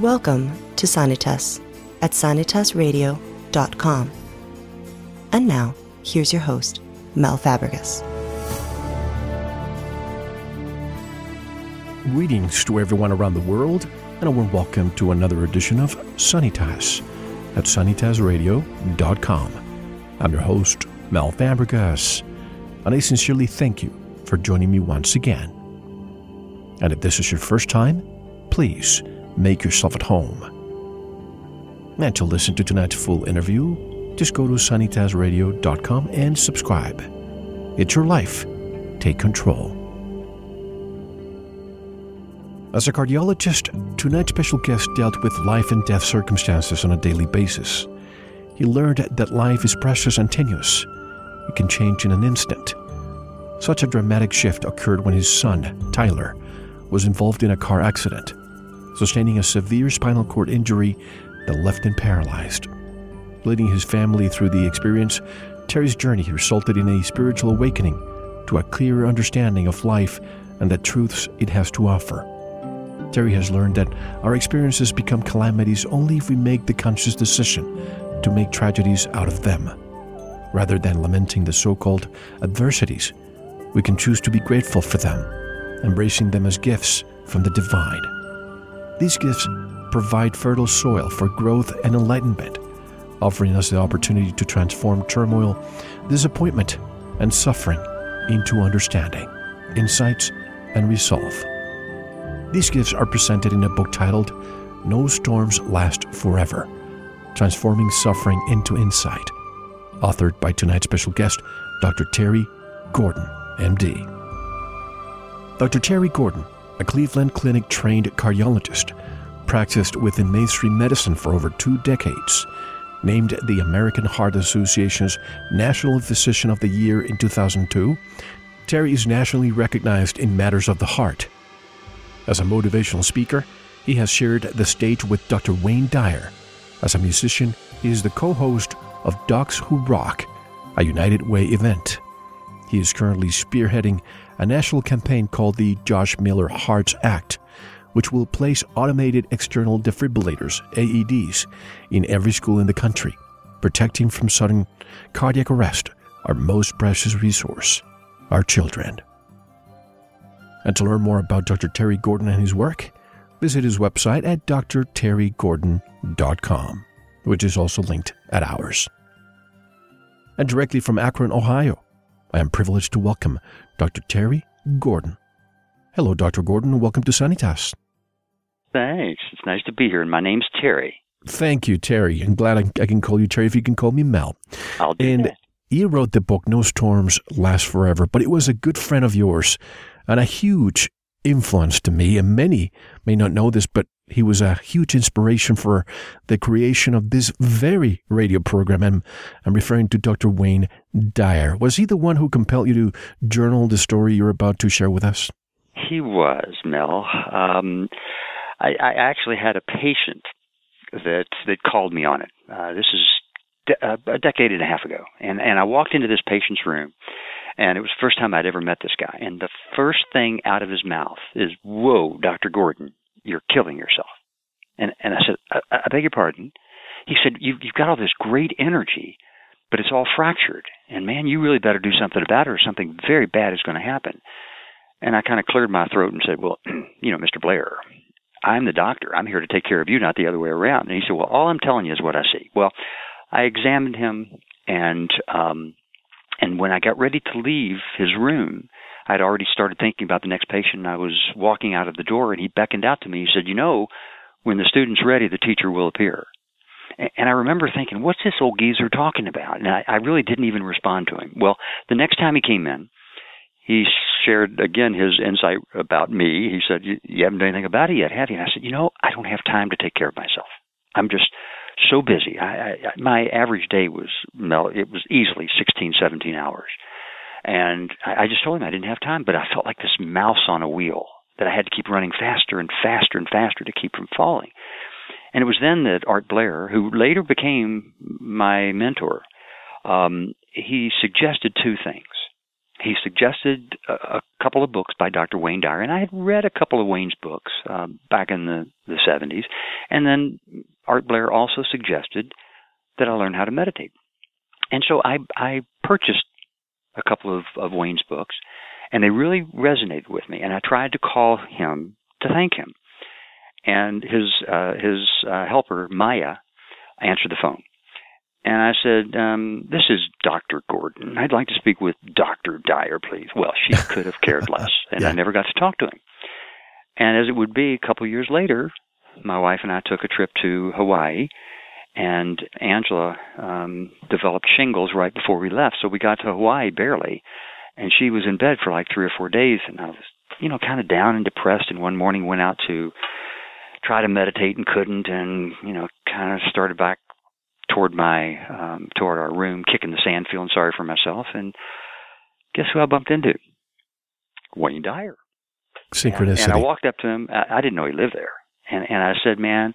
Welcome to Sanitas at sanitasradio.com. And now, here's your host, Mel Fabregas. Greetings to everyone around the world, and a warm welcome to another edition of Sanitas at sanitasradio.com. I'm your host, Mel Fabregas, and I sincerely thank you for joining me once again. And if this is your first time, please make yourself at home. And to listen to tonight's full interview, just go to sanitasradio.com and subscribe. It's your life. Take control. As a cardiologist, tonight's special guest dealt with life and death circumstances on a daily basis. He learned that life is precious and tenuous. It can change in an instant. Such a dramatic shift occurred when his son, Tyler, was involved in a car accident, sustaining a severe spinal cord injury that left him paralyzed. Leading his family through the experience, Terry's journey resulted in a spiritual awakening to a clearer understanding of life and the truths it has to offer. Terry has learned that our experiences become calamities only if we make the conscious decision to make tragedies out of them. Rather than lamenting the so called adversities, we can choose to be grateful for them, embracing them as gifts from the divine. These gifts provide fertile soil for growth and enlightenment, offering us the opportunity to transform turmoil, disappointment, and suffering into understanding, insights, and resolve. These gifts are presented in a book titled No Storms Last Forever Transforming Suffering into Insight, authored by tonight's special guest, Dr. Terry Gordon, MD. Dr. Terry Gordon, a Cleveland Clinic trained cardiologist, practiced within mainstream medicine for over two decades. Named the American Heart Association's National Physician of the Year in 2002, Terry is nationally recognized in matters of the heart. As a motivational speaker, he has shared the stage with Dr. Wayne Dyer. As a musician, he is the co host of Docs Who Rock, a United Way event. He is currently spearheading a national campaign called the Josh Miller Hearts Act, which will place automated external defibrillators, AEDs, in every school in the country, protecting from sudden cardiac arrest our most precious resource, our children. And to learn more about Dr. Terry Gordon and his work, visit his website at drterrygordon.com, which is also linked at ours. And directly from Akron, Ohio, I am privileged to welcome Dr. Terry Gordon. Hello, Dr. Gordon. And welcome to Sanitas. Thanks. It's nice to be here. And my name's Terry. Thank you, Terry. I'm glad I, I can call you Terry if you can call me Mel. I'll do and that. you wrote the book No Storms Last Forever, but it was a good friend of yours and a huge influence to me. And many may not know this, but he was a huge inspiration for the creation of this very radio program. And I'm referring to Dr. Wayne Dyer. Was he the one who compelled you to journal the story you're about to share with us? He was, Mel. Um, I, I actually had a patient that that called me on it. Uh, this is de- uh, a decade and a half ago, and and I walked into this patient's room, and it was the first time I'd ever met this guy. And the first thing out of his mouth is, "Whoa, Doctor Gordon, you're killing yourself." And and I said, "I, I beg your pardon." He said, "You've you've got all this great energy." But it's all fractured, and man, you really better do something about it, or something very bad is going to happen. And I kind of cleared my throat and said, "Well, you know, Mr. Blair, I'm the doctor. I'm here to take care of you, not the other way around." And he said, "Well, all I'm telling you is what I see." Well, I examined him, and um, and when I got ready to leave his room, I'd already started thinking about the next patient. I was walking out of the door, and he beckoned out to me. He said, "You know, when the student's ready, the teacher will appear." And I remember thinking, "What's this old geezer talking about?" And I, I really didn't even respond to him. Well, the next time he came in, he shared again his insight about me. He said, "You, haven't done anything about it yet, have you?" And I said, "You know, I don't have time to take care of myself. I'm just so busy. I, I, my average day was Mel. It was easily 16, 17 hours, and I, I just told him I didn't have time. But I felt like this mouse on a wheel that I had to keep running faster and faster and faster to keep from falling. And it was then that Art Blair, who later became my mentor, um, he suggested two things. he suggested a, a, couple of books by Dr. Wayne Dyer, and I had read a couple of Wayne's books uh, back in the, the 70s. And then Art Blair also suggested that I learn how to meditate. And so I, I purchased a couple of, of Wayne's books, and they really resonated with me. And I tried to call him to thank him. And his uh, his uh, helper Maya answered the phone, and I said, um, "This is Doctor Gordon. I'd like to speak with Doctor Dyer, please." Well, she could have cared less, and yeah. I never got to talk to him. And as it would be, a couple of years later, my wife and I took a trip to Hawaii, and Angela um, developed shingles right before we left, so we got to Hawaii barely, and she was in bed for like three or four days, and I was, you know, kind of down and depressed. And one morning went out to try to meditate and couldn't, and you know, kind of started back toward my um, toward our room, kicking the sand, feeling sorry for myself, and guess who I bumped into? Wayne Dyer. Synchronicity. And, and I walked up to him. I, I didn't know he lived there, and and I said, "Man,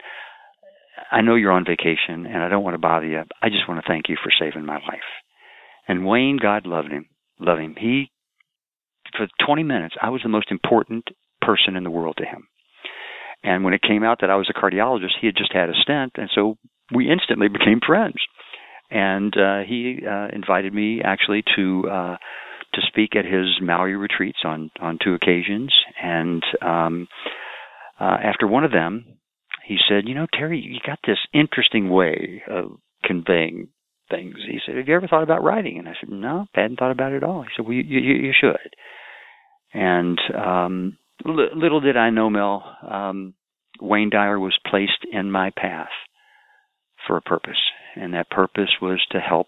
I know you're on vacation, and I don't want to bother you. I just want to thank you for saving my life." And Wayne, God loved him, loved him. He for 20 minutes, I was the most important person in the world to him. And when it came out that I was a cardiologist, he had just had a stent, and so we instantly became friends. And uh, he uh, invited me actually to uh, to speak at his Maui retreats on on two occasions. And um, uh, after one of them, he said, "You know, Terry, you got this interesting way of conveying things." He said, "Have you ever thought about writing?" And I said, "No, I hadn't thought about it at all." He said, "Well, you you, you should." And um, little did I know, Mel, um, Wayne Dyer was placed in my path for a purpose, and that purpose was to help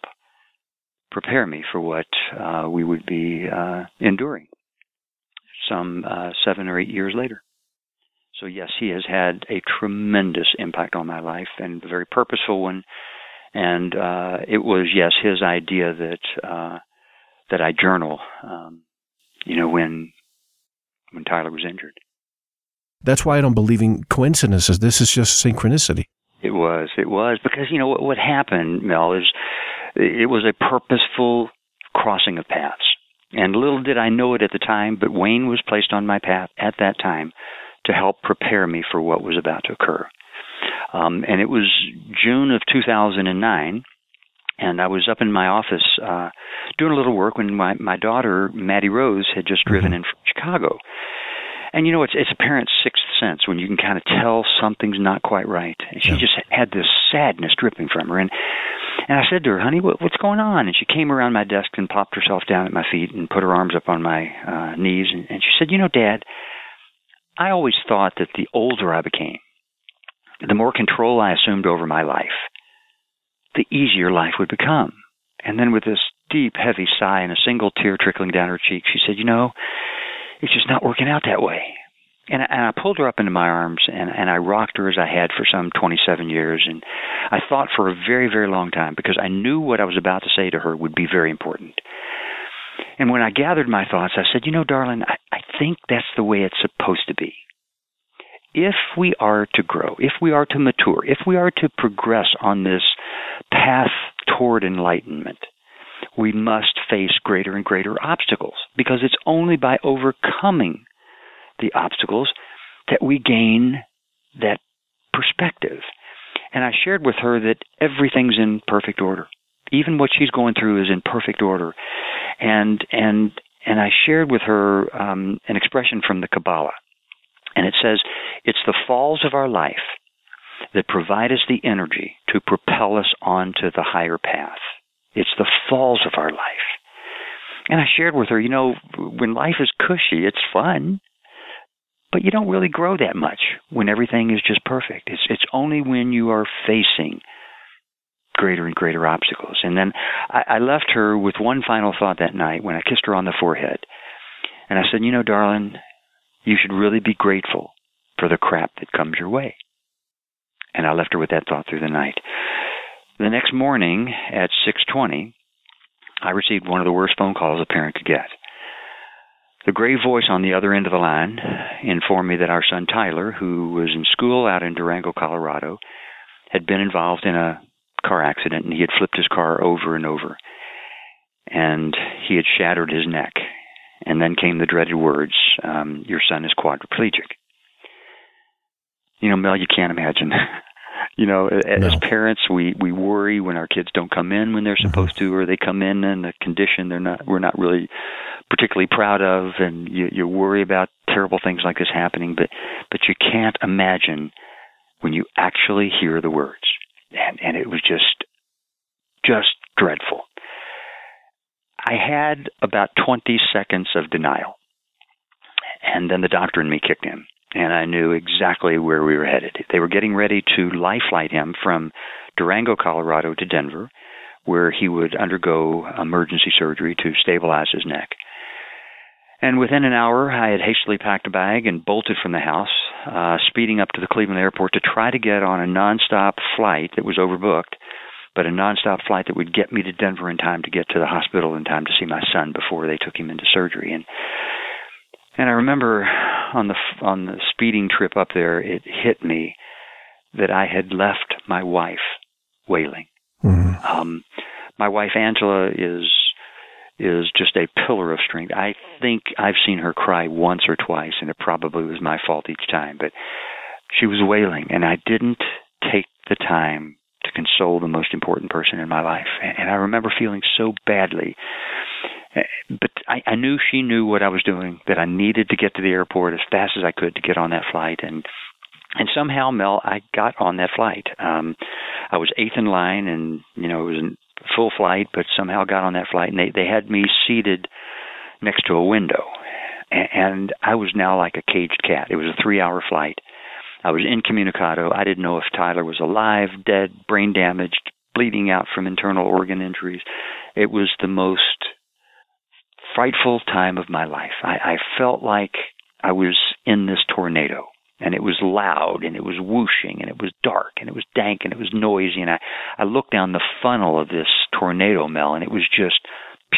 prepare me for what uh, we would be uh, enduring some uh, seven or eight years later. So yes, he has had a tremendous impact on my life, and a very purposeful one. And uh, it was yes his idea that uh, that I journal, um, you know, when when Tyler was injured. That's why I don't believe in coincidences. This is just synchronicity. It was. It was because you know what, what happened, Mel, is it was a purposeful crossing of paths. And little did I know it at the time, but Wayne was placed on my path at that time to help prepare me for what was about to occur. Um, and it was June of 2009, and I was up in my office uh, doing a little work when my, my daughter, Maddie Rose, had just driven mm-hmm. in from Chicago. And you know, it's it's a parent's sixth sense when you can kind of tell something's not quite right. And she yeah. just had this sadness dripping from her. And and I said to her, "Honey, what, what's going on?" And she came around my desk and popped herself down at my feet and put her arms up on my uh, knees. And, and she said, "You know, Dad, I always thought that the older I became, the more control I assumed over my life, the easier life would become." And then with this deep, heavy sigh and a single tear trickling down her cheek, she said, "You know." it's just not working out that way. And I, and I pulled her up into my arms and, and I rocked her as I had for some 27 years. And I thought for a very, very long time because I knew what I was about to say to her would be very important. And when I gathered my thoughts, I said, You know, darling, I, I think that's the way it's supposed to be. If we are to grow, if we are to mature, if we are to progress on this path toward enlightenment, we must face greater and greater obstacles because it's only by overcoming the obstacles that we gain that perspective. And I shared with her that everything's in perfect order. Even what she's going through is in perfect order. And and and I shared with her um, an expression from the Kabbalah, and it says, "It's the falls of our life that provide us the energy to propel us onto the higher path." It's the falls of our life. And I shared with her, you know, when life is cushy, it's fun, but you don't really grow that much when everything is just perfect. It's it's only when you are facing greater and greater obstacles. And then I, I left her with one final thought that night when I kissed her on the forehead. And I said, you know, darling, you should really be grateful for the crap that comes your way. And I left her with that thought through the night. The next morning at 6:20, I received one of the worst phone calls a parent could get. The grave voice on the other end of the line informed me that our son Tyler, who was in school out in Durango, Colorado, had been involved in a car accident and he had flipped his car over and over. And he had shattered his neck And then came the dreaded words, um, Your son is quadriplegic. You know, Mel, you can't imagine. you know, as no. parents, we we worry when our kids don't come in when they're mm-hmm. supposed mm-hmm. to, or they come in in a condition they're not we're not really particularly proud of, and you you worry about terrible things like this happening. But but you can't imagine when you actually hear the words, and and it was just just dreadful. I had about 20 seconds of denial. And then the doctor and me kicked in, and I knew exactly where we were headed. They were getting ready to life flight him from Durango, Colorado to Denver, where he would undergo emergency surgery to stabilize his neck. And within an hour, I had hastily packed a bag and bolted from the house, uh, speeding up to the Cleveland airport to try to get on a nonstop flight that was overbooked but a nonstop flight that would get me to Denver in time to get to the hospital in time to see my son before they took him into surgery. And and I remember on the on the speeding trip up there, it hit me that I had left my wife wailing. Mm-hmm. Um, my wife Angela is is just a pillar of strength. I think I've seen her cry once or twice, and it probably was my fault each time. But she was wailing, and I didn't take the time to console the most important person in my life. And I remember feeling so badly. But I, I knew she knew what I was doing, that I needed to get to the airport as fast as I could to get on that flight. And and somehow, Mel, I got on that flight. Um, I was eighth in line, and you know it was a full flight, but somehow got on that flight, and they they had me seated next to a window, and, I was now like a caged cat. It was a three-hour flight, I was incommunicado. I didn't know if Tyler was alive, dead, brain damaged, bleeding out from internal organ injuries. It was the most frightful time of my life. I, I felt like I was in this tornado and it was loud and it was whooshing and it was dark and it was dank and it was noisy and I, I looked down the funnel of this tornado Mel and it was just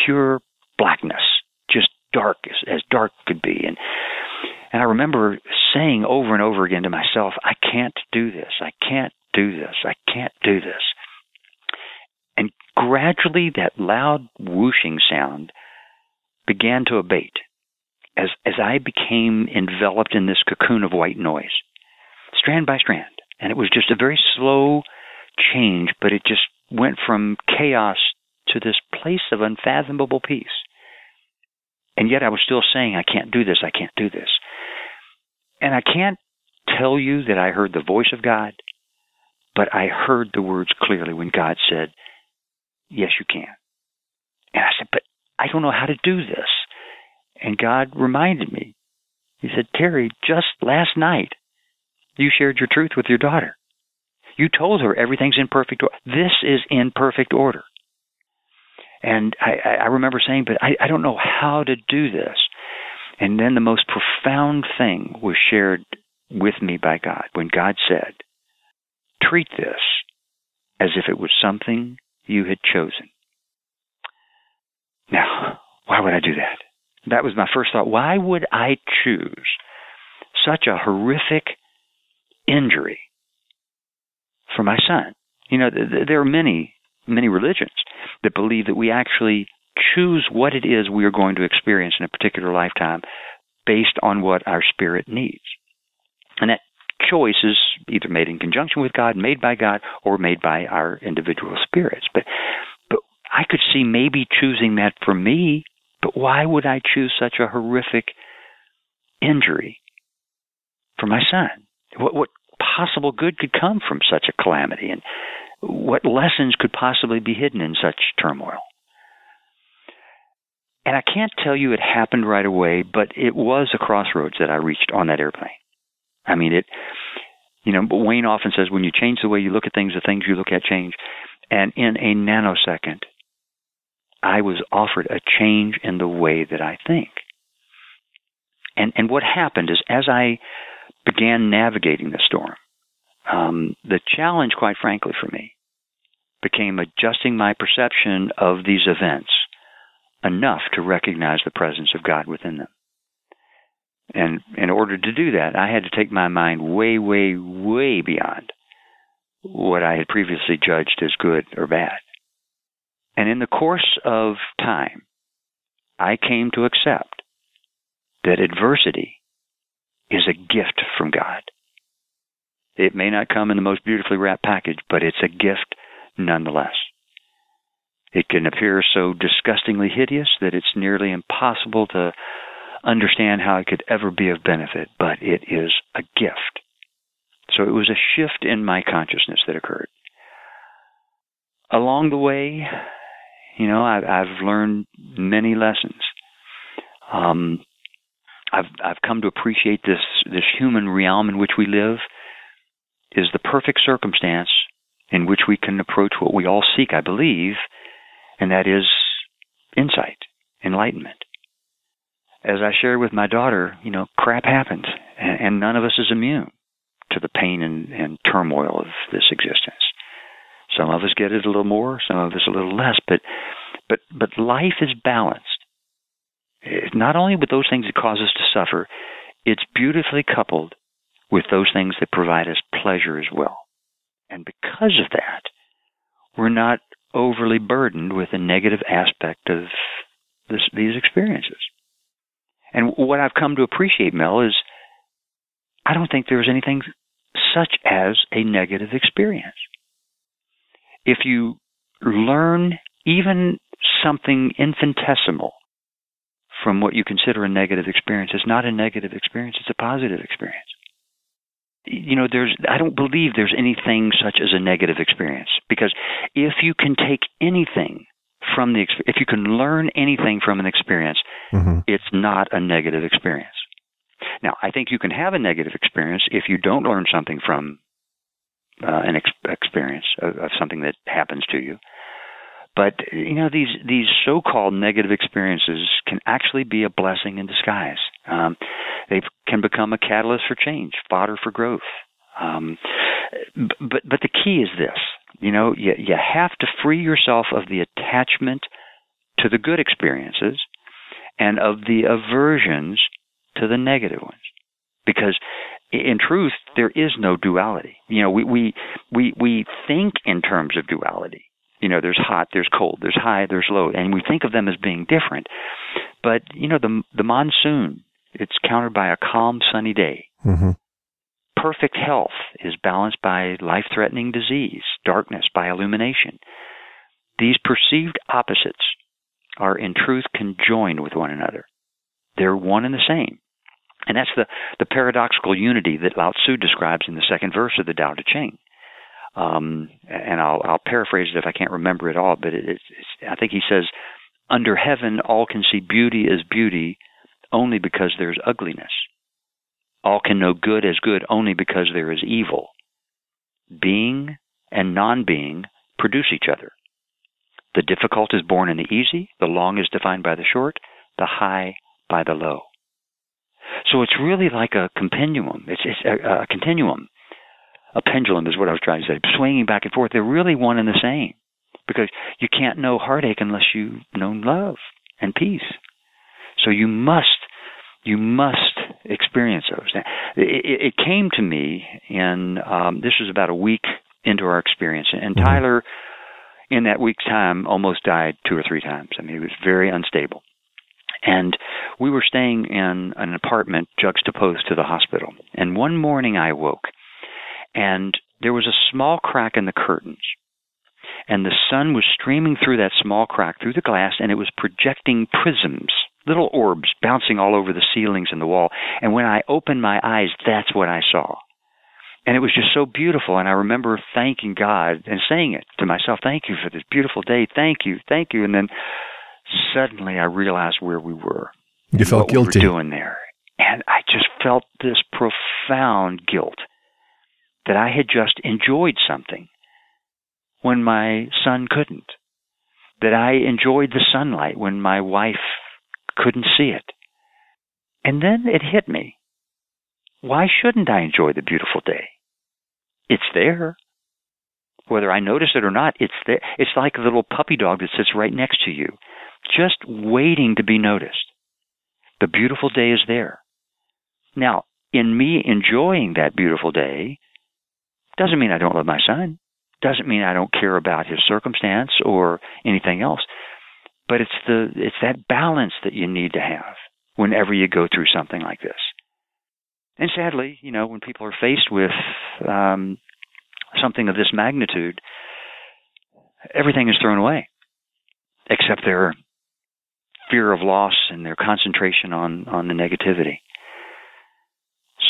pure blackness, just dark as, as dark could be. And and I remember saying over and over again to myself, I can't do this. I can't do this. I can't do this. And gradually that loud whooshing sound began to abate as, as I became enveloped in this cocoon of white noise, strand by strand. And it was just a very slow change, but it just went from chaos to this place of unfathomable peace. And yet I was still saying, I can't do this, I can't do this. And I can't tell you that I heard the voice of God, but I heard the words clearly when God said, Yes, you can. And I said, But I don't know how to do this. And God reminded me. He said, Terry, just last night, you shared your truth with your daughter. You told her everything's in perfect order. This is in perfect order. And I, I remember saying, but I, I don't know how to do this. And then the most profound thing was shared with me by God when God said, treat this as if it was something you had chosen. Now, why would I do that? That was my first thought. Why would I choose such a horrific injury for my son? You know, there are many, many religions that believe that we actually choose what it is we are going to experience in a particular lifetime based on what our spirit needs. And that choice is either made in conjunction with God, made by God, or made by our individual spirits. But but I could see maybe choosing that for me, but why would I choose such a horrific injury for my son? What what possible good could come from such a calamity and what lessons could possibly be hidden in such turmoil? And I can't tell you it happened right away, but it was a crossroads that I reached on that airplane. I mean, it, you know, Wayne often says when you change the way you look at things, the things you look at change. And in a nanosecond, I was offered a change in the way that I think. And, and what happened is as I began navigating the storm, um, the challenge, quite frankly, for me became adjusting my perception of these events enough to recognize the presence of God within them. And in order to do that, I had to take my mind way, way, way beyond what I had previously judged as good or bad. And in the course of time, I came to accept that adversity is a gift from God. It may not come in the most beautifully wrapped package, but it's a gift nonetheless. It can appear so disgustingly hideous that it's nearly impossible to understand how it could ever be of benefit, but it is a gift. So it was a shift in my consciousness that occurred. Along the way, you know, I've, I've learned many lessons. Um, I've I've come to appreciate this this human realm in which we live is the perfect circumstance in which we can approach what we all seek, I believe, and that is insight, enlightenment. As I shared with my daughter, you know, crap happens, and, and none of us is immune to the pain and, and turmoil of this existence. Some of us get it a little more, some of us a little less, but but but life is balanced. It's not only with those things that cause us to suffer, it's beautifully coupled with those things that provide us pleasure as well. And because of that, we're not overly burdened with the negative aspect of this, these experiences. And what I've come to appreciate, Mel, is I don't think there's anything such as a negative experience. If you learn even something infinitesimal from what you consider a negative experience, it's not a negative experience, it's a positive experience you know there's i don't believe there's anything such as a negative experience because if you can take anything from the experience if you can learn anything from an experience mm-hmm. it's not a negative experience now i think you can have a negative experience if you don't learn something from uh, an ex- experience of, of something that happens to you but you know these these so-called negative experiences can actually be a blessing in disguise. Um, they can become a catalyst for change, fodder for growth. Um, but but the key is this: you know, you you have to free yourself of the attachment to the good experiences and of the aversions to the negative ones, because in truth there is no duality. You know, we we we we think in terms of duality. You know there's hot there's cold there's high there's low and we think of them as being different. But you know the the monsoon it's countered by a calm sunny day. Mm-hmm. perfect health is balanced by life threatening disease darkness by illumination. These perceived opposites are in truth conjoined with one another. They're one and the same and that's the, the paradoxical unity that Lao Tzu describes in the second verse of the Tao Te Ching. Um, and I'll, I'll paraphrase it if I can't remember it all, but it, it's, I think he says, Under heaven, all can see beauty as beauty only because there's ugliness. All can know good as good only because there is evil. Being and non being produce each other. The difficult is born in the easy, the long is defined by the short, the high by the low. So it's really like a continuum. It's, it's a, a continuum a pendulum is what I was trying to say, swinging back and forth. They're really one and the same because you can't know heartache unless you know love and peace. So you must you must experience those. It, it, it came to me, and um, this was about a week into our experience, and mm-hmm. Tyler, in that week's time, almost died two or three times. I mean, he was very unstable. And we were staying in an apartment juxtaposed to the hospital. And one morning I woke and there was a small crack in the curtains. And the sun was streaming through that small crack through the glass, and it was projecting prisms, little orbs bouncing all over the ceilings and the wall. And when I opened my eyes, that's what I saw. And it was just so beautiful. And I remember thanking God and saying it to myself, Thank you for this beautiful day. Thank you. Thank you. And then suddenly I realized where we were. You felt guilty. We were doing there. And I just felt this profound guilt that I had just enjoyed something when my son couldn't, that I enjoyed the sunlight when my wife couldn't see it. And then it hit me. Why shouldn't I enjoy the beautiful day? It's there. Whether I notice it or not, it's there. It's like a little puppy dog that sits right next to you, just waiting to be noticed. The beautiful day is there. Now, in me enjoying that beautiful day, doesn't mean I don't love my son. Doesn't mean I don't care about his circumstance or anything else. But it's the it's that balance that you need to have whenever you go through something like this. And sadly, you know, when people are faced with um, something of this magnitude, everything is thrown away except their fear of loss and their concentration on on the negativity.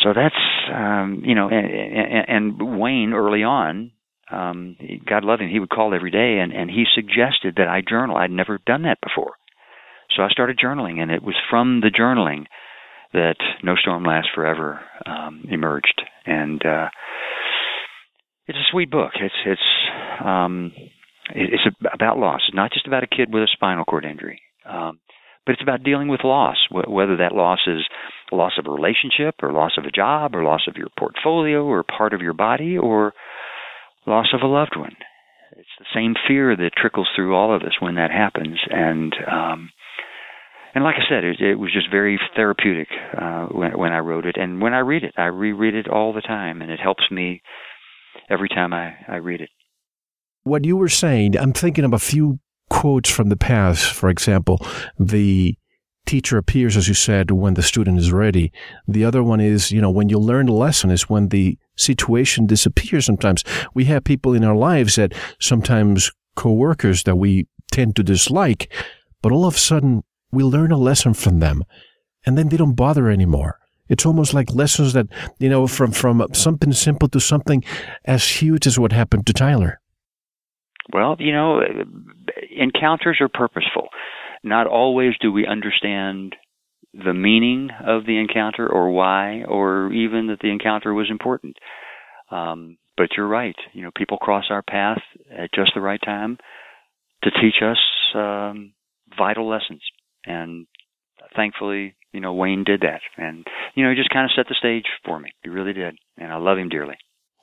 So that's um, you know, and, and, Wayne early on, um, God love him, he would call every day, and and he suggested that I journal. I'd never done that before, so I started journaling, and it was from the journaling that No Storm Lasts Forever um, emerged, and uh, it's a sweet book. It's it's um, it's about loss. Not just about a kid with a spinal cord injury, um, but it's about dealing with loss, whether that loss is loss of a relationship, or loss of a job, or loss of your portfolio, or part of your body, or loss of a loved one. It's the same fear that trickles through all of us when that happens, and um, and like I said, it, it was just very therapeutic uh, when, when I wrote it, and when I read it, I reread it all the time, and it helps me every time I, I read it. What you were saying, I'm thinking of a few quotes from the past. For example, the teacher appears, as you said, when the student is ready. The other one is, you know, when you learn a lesson is when the situation disappears. Sometimes we have people in our lives that sometimes coworkers that we tend to dislike, but all of a sudden we learn a lesson from them and then they don't bother anymore. It's almost like lessons that, you know, from, from something simple to something as huge as what happened to Tyler. Well, you know, encounters are purposeful. Not always do we understand the meaning of the encounter or why, or even that the encounter was important. Um, but you're right. You know, people cross our path at just the right time to teach us um, vital lessons. And thankfully, you know, Wayne did that. And, you know, he just kind of set the stage for me. He really did. And I love him dearly.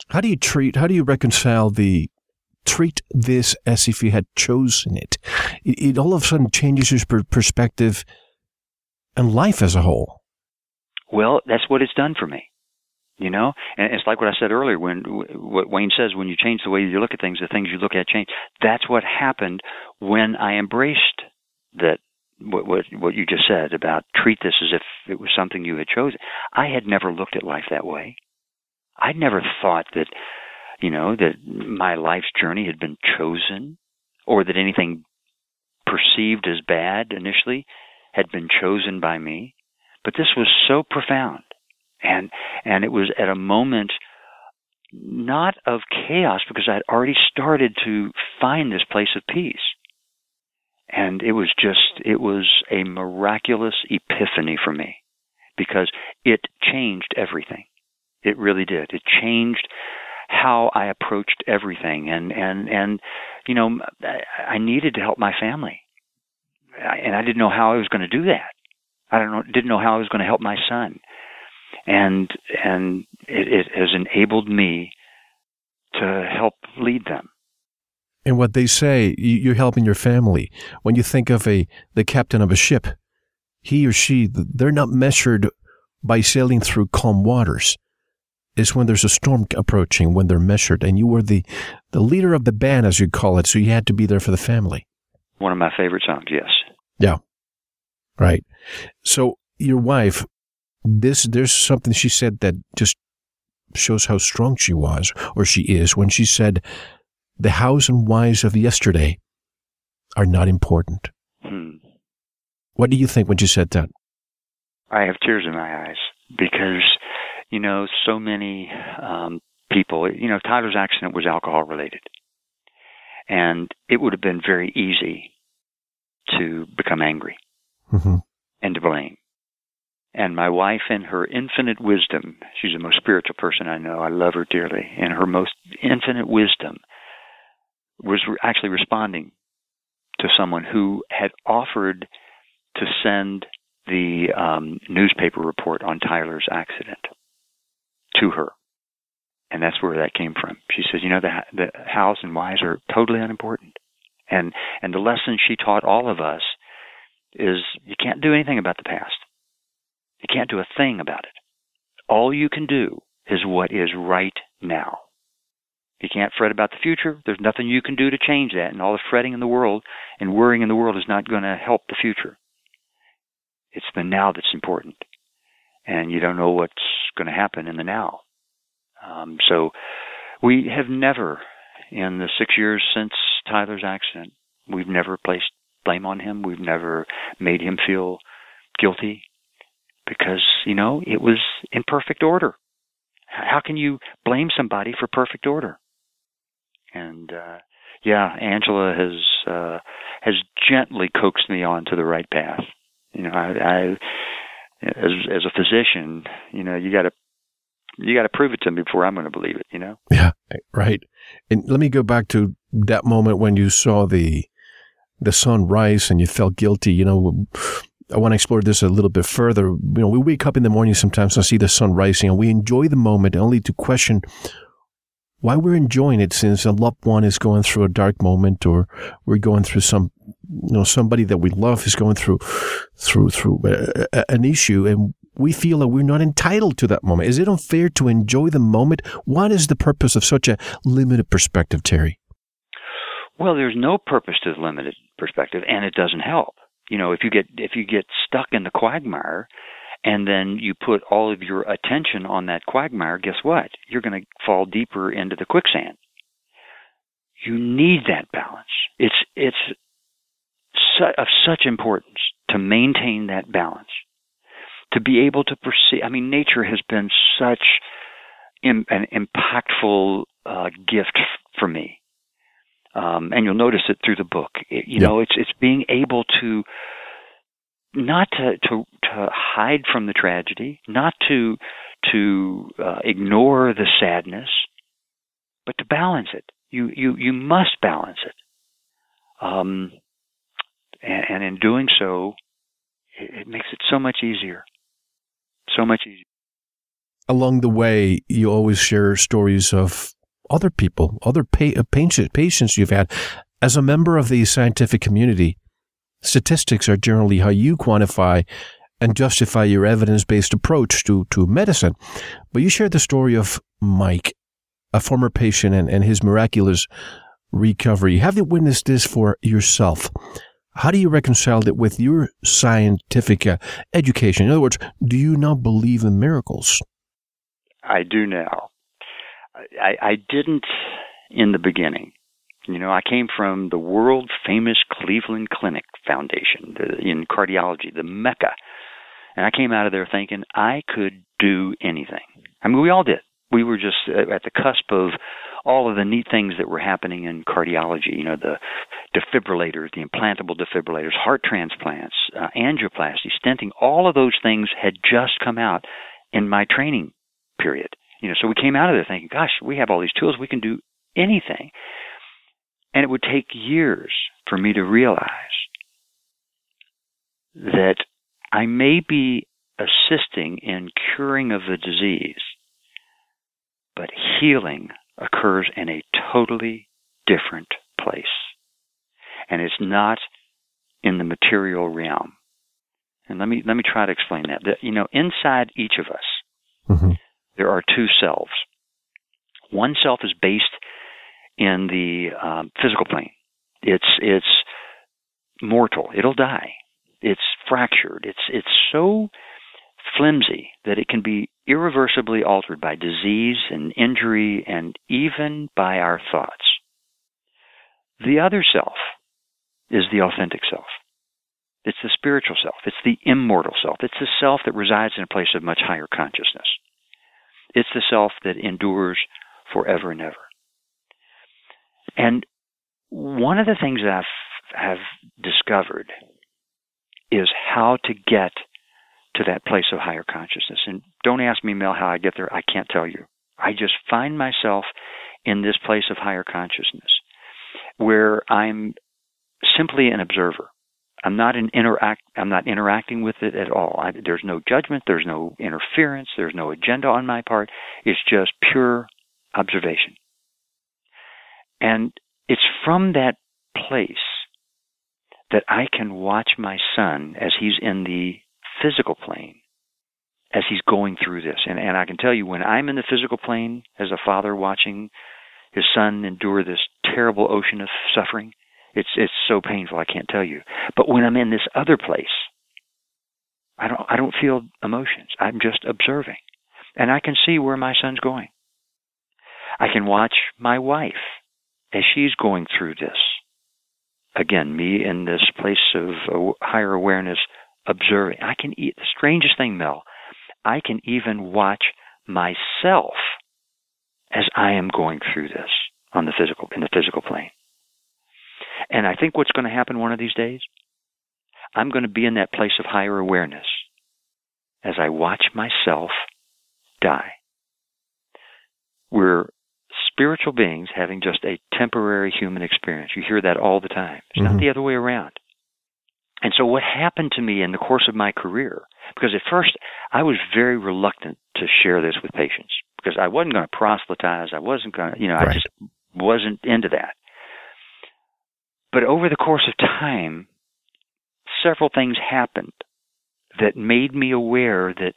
How do you treat, how do you reconcile the treat this as if you had chosen it. It, it all of a sudden changes your perspective and life as a whole. Well, that's what it's done for me. You know, and it's like what I said earlier when what Wayne says when you change the way you look at things, the things you look at change. That's what happened when I embraced that what what what you just said about treat this as if it was something you had chosen. I had never looked at life that way. I'd never thought that you know, that my life's journey had been chosen or that anything perceived as bad initially had been chosen by me. But this was so profound. And and it was at a moment not of chaos because I'd already started to find this place of peace. And it was just it was a miraculous epiphany for me because it changed everything. It really did. It changed how I approached everything, and and and you know, I needed to help my family, and I didn't know how I was going to do that. I don't know, didn't know how I was going to help my son, and and it, it has enabled me to help lead them. And what they say, you're helping your family. When you think of a the captain of a ship, he or she, they're not measured by sailing through calm waters is when there's a storm approaching, when they're measured, and you were the, the leader of the band, as you call it, so you had to be there for the family. One of my favorite songs, yes. Yeah. Right. So your wife, this there's something she said that just shows how strong she was, or she is, when she said, The hows and whys of yesterday are not important. Hmm. What do you think when she said that? I have tears in my eyes because you know, so many um, people, you know, Tyler's accident was alcohol related. And it would have been very easy to become angry mm-hmm. and to blame. And my wife, in her infinite wisdom, she's the most spiritual person I know. I love her dearly. In her most infinite wisdom, was actually responding to someone who had offered to send the um, newspaper report on Tyler's accident to her. And that's where that came from. She says, you know, the, the hows and whys are totally unimportant. And, and the lesson she taught all of us is you can't do anything about the past. You can't do a thing about it. All you can do is what is right now. You can't fret about the future. There's nothing you can do to change that. And all the fretting in the world and worrying in the world is not going to help the future. It's the now that's important. And you don't know what's going to happen in the now. Um, so we have never, in the six years since Tyler's accident, we've never placed blame on him. We've never made him feel guilty because, you know, it was in perfect order. How can you blame somebody for perfect order? And, uh, yeah, Angela has, uh, has gently coaxed me onto the right path. You know, I, I as, as a physician, you know, you gotta, you gotta prove it to me before I'm going to believe it, you know? Yeah, right. And let me go back to that moment when you saw the, the sun rise and you felt guilty. You know, I want to explore this a little bit further. You know, we wake up in the morning sometimes and see the sun rising and we enjoy the moment only to question why we're enjoying it since a loved one is going through a dark moment or we're going through some, you know, somebody that we love is going through, through, through a, a, an issue and we feel that we're not entitled to that moment. Is it unfair to enjoy the moment? What is the purpose of such a limited perspective, Terry? Well, there's no purpose to the limited perspective, and it doesn't help. You know, if you get if you get stuck in the quagmire, and then you put all of your attention on that quagmire, guess what? You're going to fall deeper into the quicksand. You need that balance. It's it's su- of such importance to maintain that balance, to be able to perceive. I mean, nature has been such Im- an impactful uh, gift for me um, and you'll notice it through the book. It, you know, it's it's being able to not to to to hide from the tragedy, not to to uh, ignore the sadness, but to balance it. You you you must balance it. Um, and, and in doing so, it, it makes it so much easier. So much easier. Along the way, you always share stories of other people, other pa- uh, patients you've had. As a member of the scientific community, statistics are generally how you quantify and justify your evidence based approach to, to medicine. But you shared the story of Mike, a former patient, and, and his miraculous recovery. Have you witnessed this for yourself? How do you reconcile it with your scientific uh, education? In other words, do you now believe in miracles? I do now. I, I didn't in the beginning. You know, I came from the world famous Cleveland Clinic Foundation in cardiology, the Mecca. And I came out of there thinking I could do anything. I mean, we all did. We were just at the cusp of all of the neat things that were happening in cardiology. You know, the defibrillators, the implantable defibrillators, heart transplants, uh, angioplasty, stenting. All of those things had just come out in my training period. You know, so we came out of there thinking, gosh, we have all these tools, we can do anything. And it would take years for me to realize that I may be assisting in curing of the disease, but healing occurs in a totally different place. And it's not in the material realm. And let me let me try to explain that. that you know, inside each of us, mm-hmm there are two selves. One self is based in the um, physical plane. It's it's mortal. It'll die. It's fractured. It's it's so flimsy that it can be irreversibly altered by disease and injury and even by our thoughts. The other self is the authentic self. It's the spiritual self. It's the immortal self. It's the self that resides in a place of much higher consciousness. It's the self that endures forever and ever. And one of the things that I've have discovered is how to get to that place of higher consciousness. And don't ask me, Mel, how I get there. I can't tell you. I just find myself in this place of higher consciousness where I'm simply an observer. I'm not in interact. I'm not interacting with it at all. I, there's no judgment. There's no interference. There's no agenda on my part. It's just pure observation. And it's from that place that I can watch my son as he's in the physical plane, as he's going through this. And, and I can tell you, when I'm in the physical plane as a father watching his son endure this terrible ocean of suffering, it's it's so painful I can't tell you. But when I'm in this other place, I don't I don't feel emotions. I'm just observing. And I can see where my son's going. I can watch my wife as she's going through this. Again, me in this place of higher awareness observing. I can eat the strangest thing, Mel. I can even watch myself as I am going through this on the physical in the physical plane. And I think what's going to happen one of these days, I'm going to be in that place of higher awareness as I watch myself die. We're spiritual beings having just a temporary human experience. You hear that all the time. It's mm-hmm. not the other way around. And so what happened to me in the course of my career, because at first I was very reluctant to share this with patients because I wasn't going to proselytize. I wasn't going to, you know, right. I just wasn't into that. But over the course of time, several things happened that made me aware that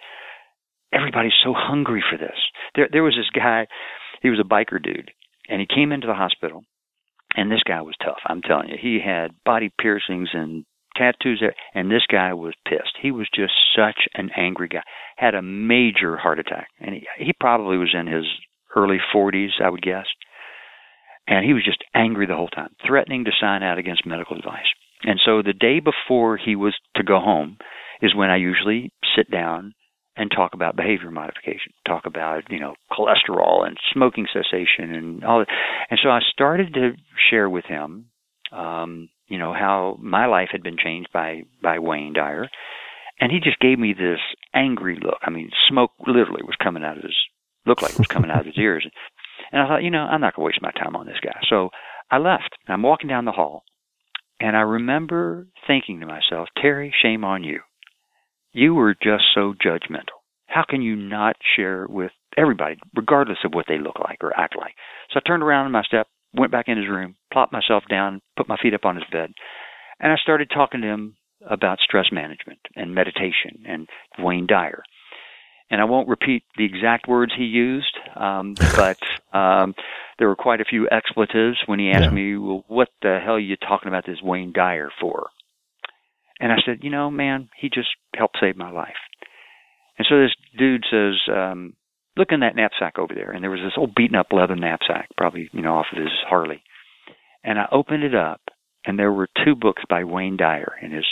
everybody's so hungry for this. There, there was this guy, he was a biker dude, and he came into the hospital, and this guy was tough. I'm telling you, he had body piercings and tattoos there, and this guy was pissed. He was just such an angry guy. Had a major heart attack, and he he probably was in his early 40s, I would guess. And he was just angry the whole time, threatening to sign out against medical advice. And so the day before he was to go home is when I usually sit down and talk about behavior modification, talk about, you know, cholesterol and smoking cessation and all that. And so I started to share with him um, you know, how my life had been changed by by Wayne Dyer. And he just gave me this angry look. I mean, smoke literally was coming out of his looked like it was coming out of his ears. And I thought, you know, I'm not going to waste my time on this guy. So I left. I'm walking down the hall, and I remember thinking to myself, Terry, shame on you. You were just so judgmental. How can you not share with everybody, regardless of what they look like or act like? So I turned around in my step, went back in his room, plopped myself down, put my feet up on his bed, and I started talking to him about stress management and meditation and Wayne Dyer. And I won't repeat the exact words he used, um, but um, there were quite a few expletives when he asked yeah. me, "Well, what the hell are you talking about this Wayne Dyer for?" And I said, "You know, man, he just helped save my life." And so this dude says, um, look in that knapsack over there. And there was this old beaten up leather knapsack, probably, you know, off of his Harley. And I opened it up, and there were two books by Wayne Dyer in his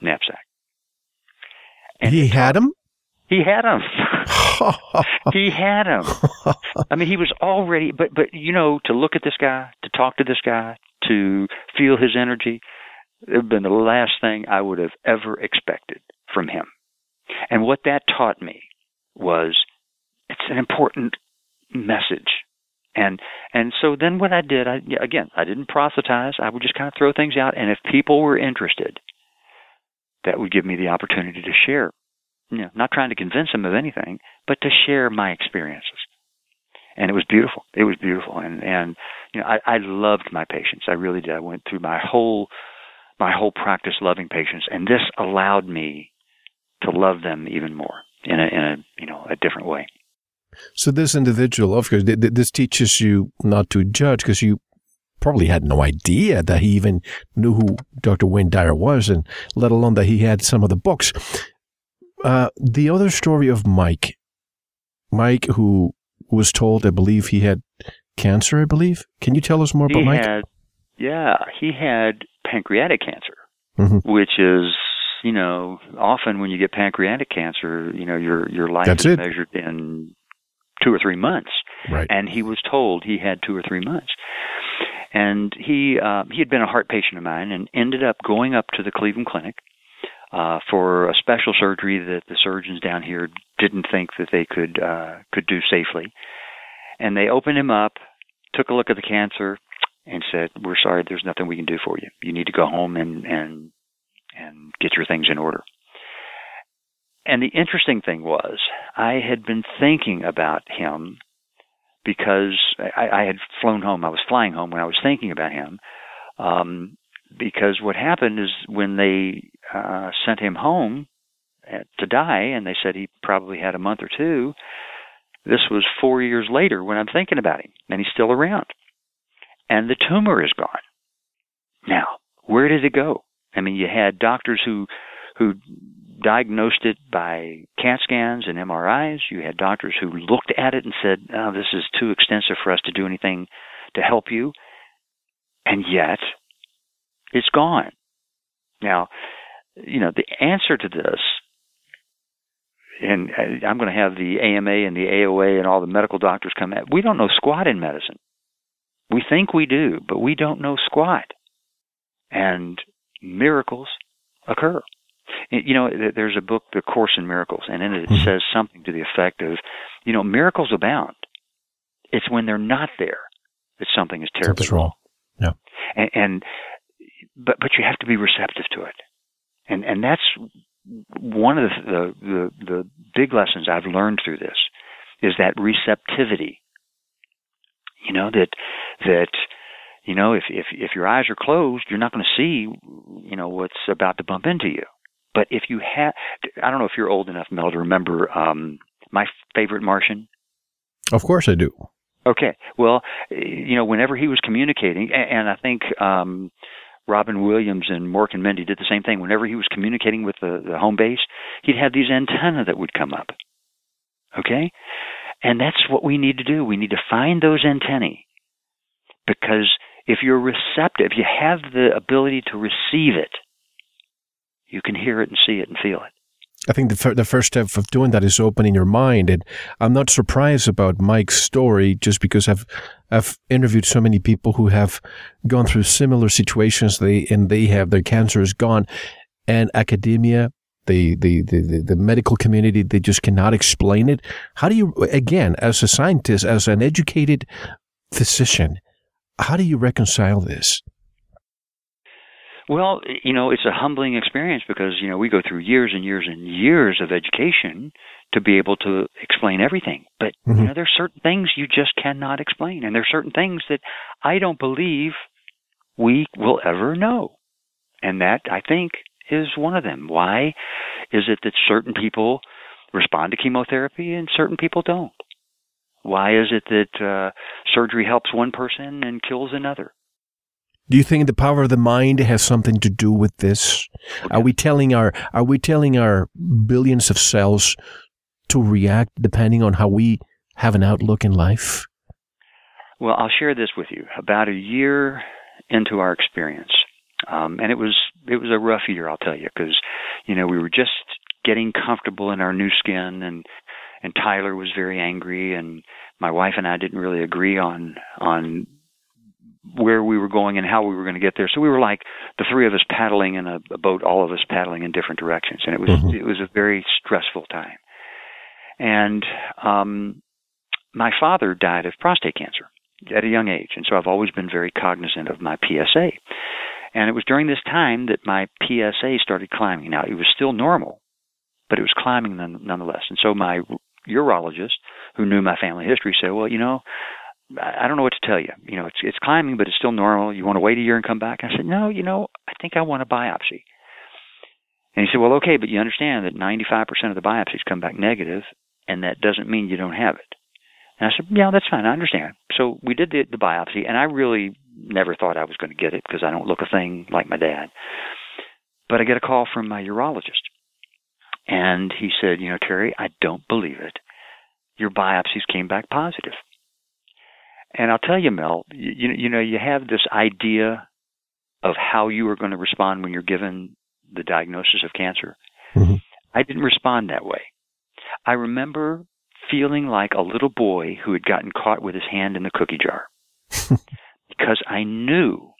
knapsack. And he had them? He had them. he had them. I mean, he was already, but, but, you know, to look at this guy, to talk to this guy, to feel his energy, it would have been the last thing I would have ever expected from him. And what that taught me was it's an important message. And and so then what I did, I again, I didn't proselytize. I would just kind of throw things out, and if people were interested, that would give me the opportunity to share. You know, not trying to convince them of anything, but to share my experiences. And it was beautiful. It was beautiful, and and you know, I, I loved my patients. I really did. I went through my whole my whole practice loving patients, and this allowed me to love them even more in a in a you know a different way. So this individual, of course, this teaches you not to judge because you probably had no idea that he even knew who Dr. Wayne Dyer was, and let alone that he had some of the books. Uh, the other story of Mike, Mike, who was told, I believe he had cancer. I believe. Can you tell us more he about Mike? Had, yeah, he had pancreatic cancer, mm-hmm. which is you know often when you get pancreatic cancer, you know your your life That's is it. measured in two or three months. Right. And he was told he had two or three months. And he uh, he had been a heart patient of mine and ended up going up to the Cleveland Clinic uh, for a special surgery that the surgeons down here didn't think that they could uh, could do safely. And they opened him up, took a look at the cancer, and said, "We're sorry, there's nothing we can do for you. You need to go home and and and get your things in order." And the interesting thing was, I had been thinking about him because I, I had flown home. I was flying home when I was thinking about him. Um, because what happened is when they uh, sent him home to die, and they said he probably had a month or two. This was four years later when I'm thinking about him, and he's still around. And the tumor is gone. Now, where did it go? I mean, you had doctors who who diagnosed it by CAT scans and MRIs. You had doctors who looked at it and said, oh, this is too extensive for us to do anything to help you. And yet, it's gone. Now, you know, the answer to this, and uh, I'm going to have the AMA and the AOA and all the medical doctors come at, we don't know squat in medicine. We think we do, but we don't know squat. And miracles occur. You know, there's a book, The Course in Miracles, and in it it mm-hmm. says something to the effect of, you know, miracles abound. It's when they're not there that something is terribly wrong. Yeah. And, and but but you have to be receptive to it, and and that's one of the, the the the big lessons I've learned through this is that receptivity. You know that that you know if if if your eyes are closed, you're not going to see you know what's about to bump into you. But if you have, I don't know if you're old enough, Mel, to remember um, my favorite Martian. Of course, I do. Okay. Well, you know, whenever he was communicating, and I think um, Robin Williams and Mork and Mindy did the same thing. Whenever he was communicating with the, the home base, he'd have these antennae that would come up. Okay? And that's what we need to do. We need to find those antennae. Because if you're receptive, if you have the ability to receive it, you can hear it and see it and feel it. I think the, fir- the first step of doing that is opening your mind. And I'm not surprised about Mike's story just because I've, I've interviewed so many people who have gone through similar situations. They, and they have their cancer is gone and academia, the, the, the, the, medical community, they just cannot explain it. How do you, again, as a scientist, as an educated physician, how do you reconcile this? Well, you know, it's a humbling experience because, you know, we go through years and years and years of education to be able to explain everything. But, mm-hmm. you know, there's certain things you just cannot explain. And there's certain things that I don't believe we will ever know. And that, I think, is one of them. Why is it that certain people respond to chemotherapy and certain people don't? Why is it that uh, surgery helps one person and kills another? Do you think the power of the mind has something to do with this? Okay. Are we telling our are we telling our billions of cells to react depending on how we have an outlook in life? Well, I'll share this with you. About a year into our experience, um, and it was it was a rough year, I'll tell you, because you know we were just getting comfortable in our new skin, and and Tyler was very angry, and my wife and I didn't really agree on on where we were going and how we were going to get there. So we were like the three of us paddling in a, a boat, all of us paddling in different directions, and it was mm-hmm. it was a very stressful time. And um, my father died of prostate cancer at a young age, and so I've always been very cognizant of my PSA. And it was during this time that my PSA started climbing. Now it was still normal, but it was climbing nonetheless. And so my urologist, who knew my family history, said, "Well, you know, I don't know what to tell you. You know, it's it's climbing, but it's still normal. You want to wait a year and come back? I said, no. You know, I think I want a biopsy. And he said, well, okay, but you understand that 95% of the biopsies come back negative, and that doesn't mean you don't have it. And I said, yeah, that's fine. I understand. So we did the, the biopsy, and I really never thought I was going to get it because I don't look a thing like my dad. But I get a call from my urologist, and he said, you know, Terry, I don't believe it. Your biopsies came back positive. And I'll tell you, Mel, you, you know, you have this idea of how you are going to respond when you're given the diagnosis of cancer. Mm-hmm. I didn't respond that way. I remember feeling like a little boy who had gotten caught with his hand in the cookie jar because I knew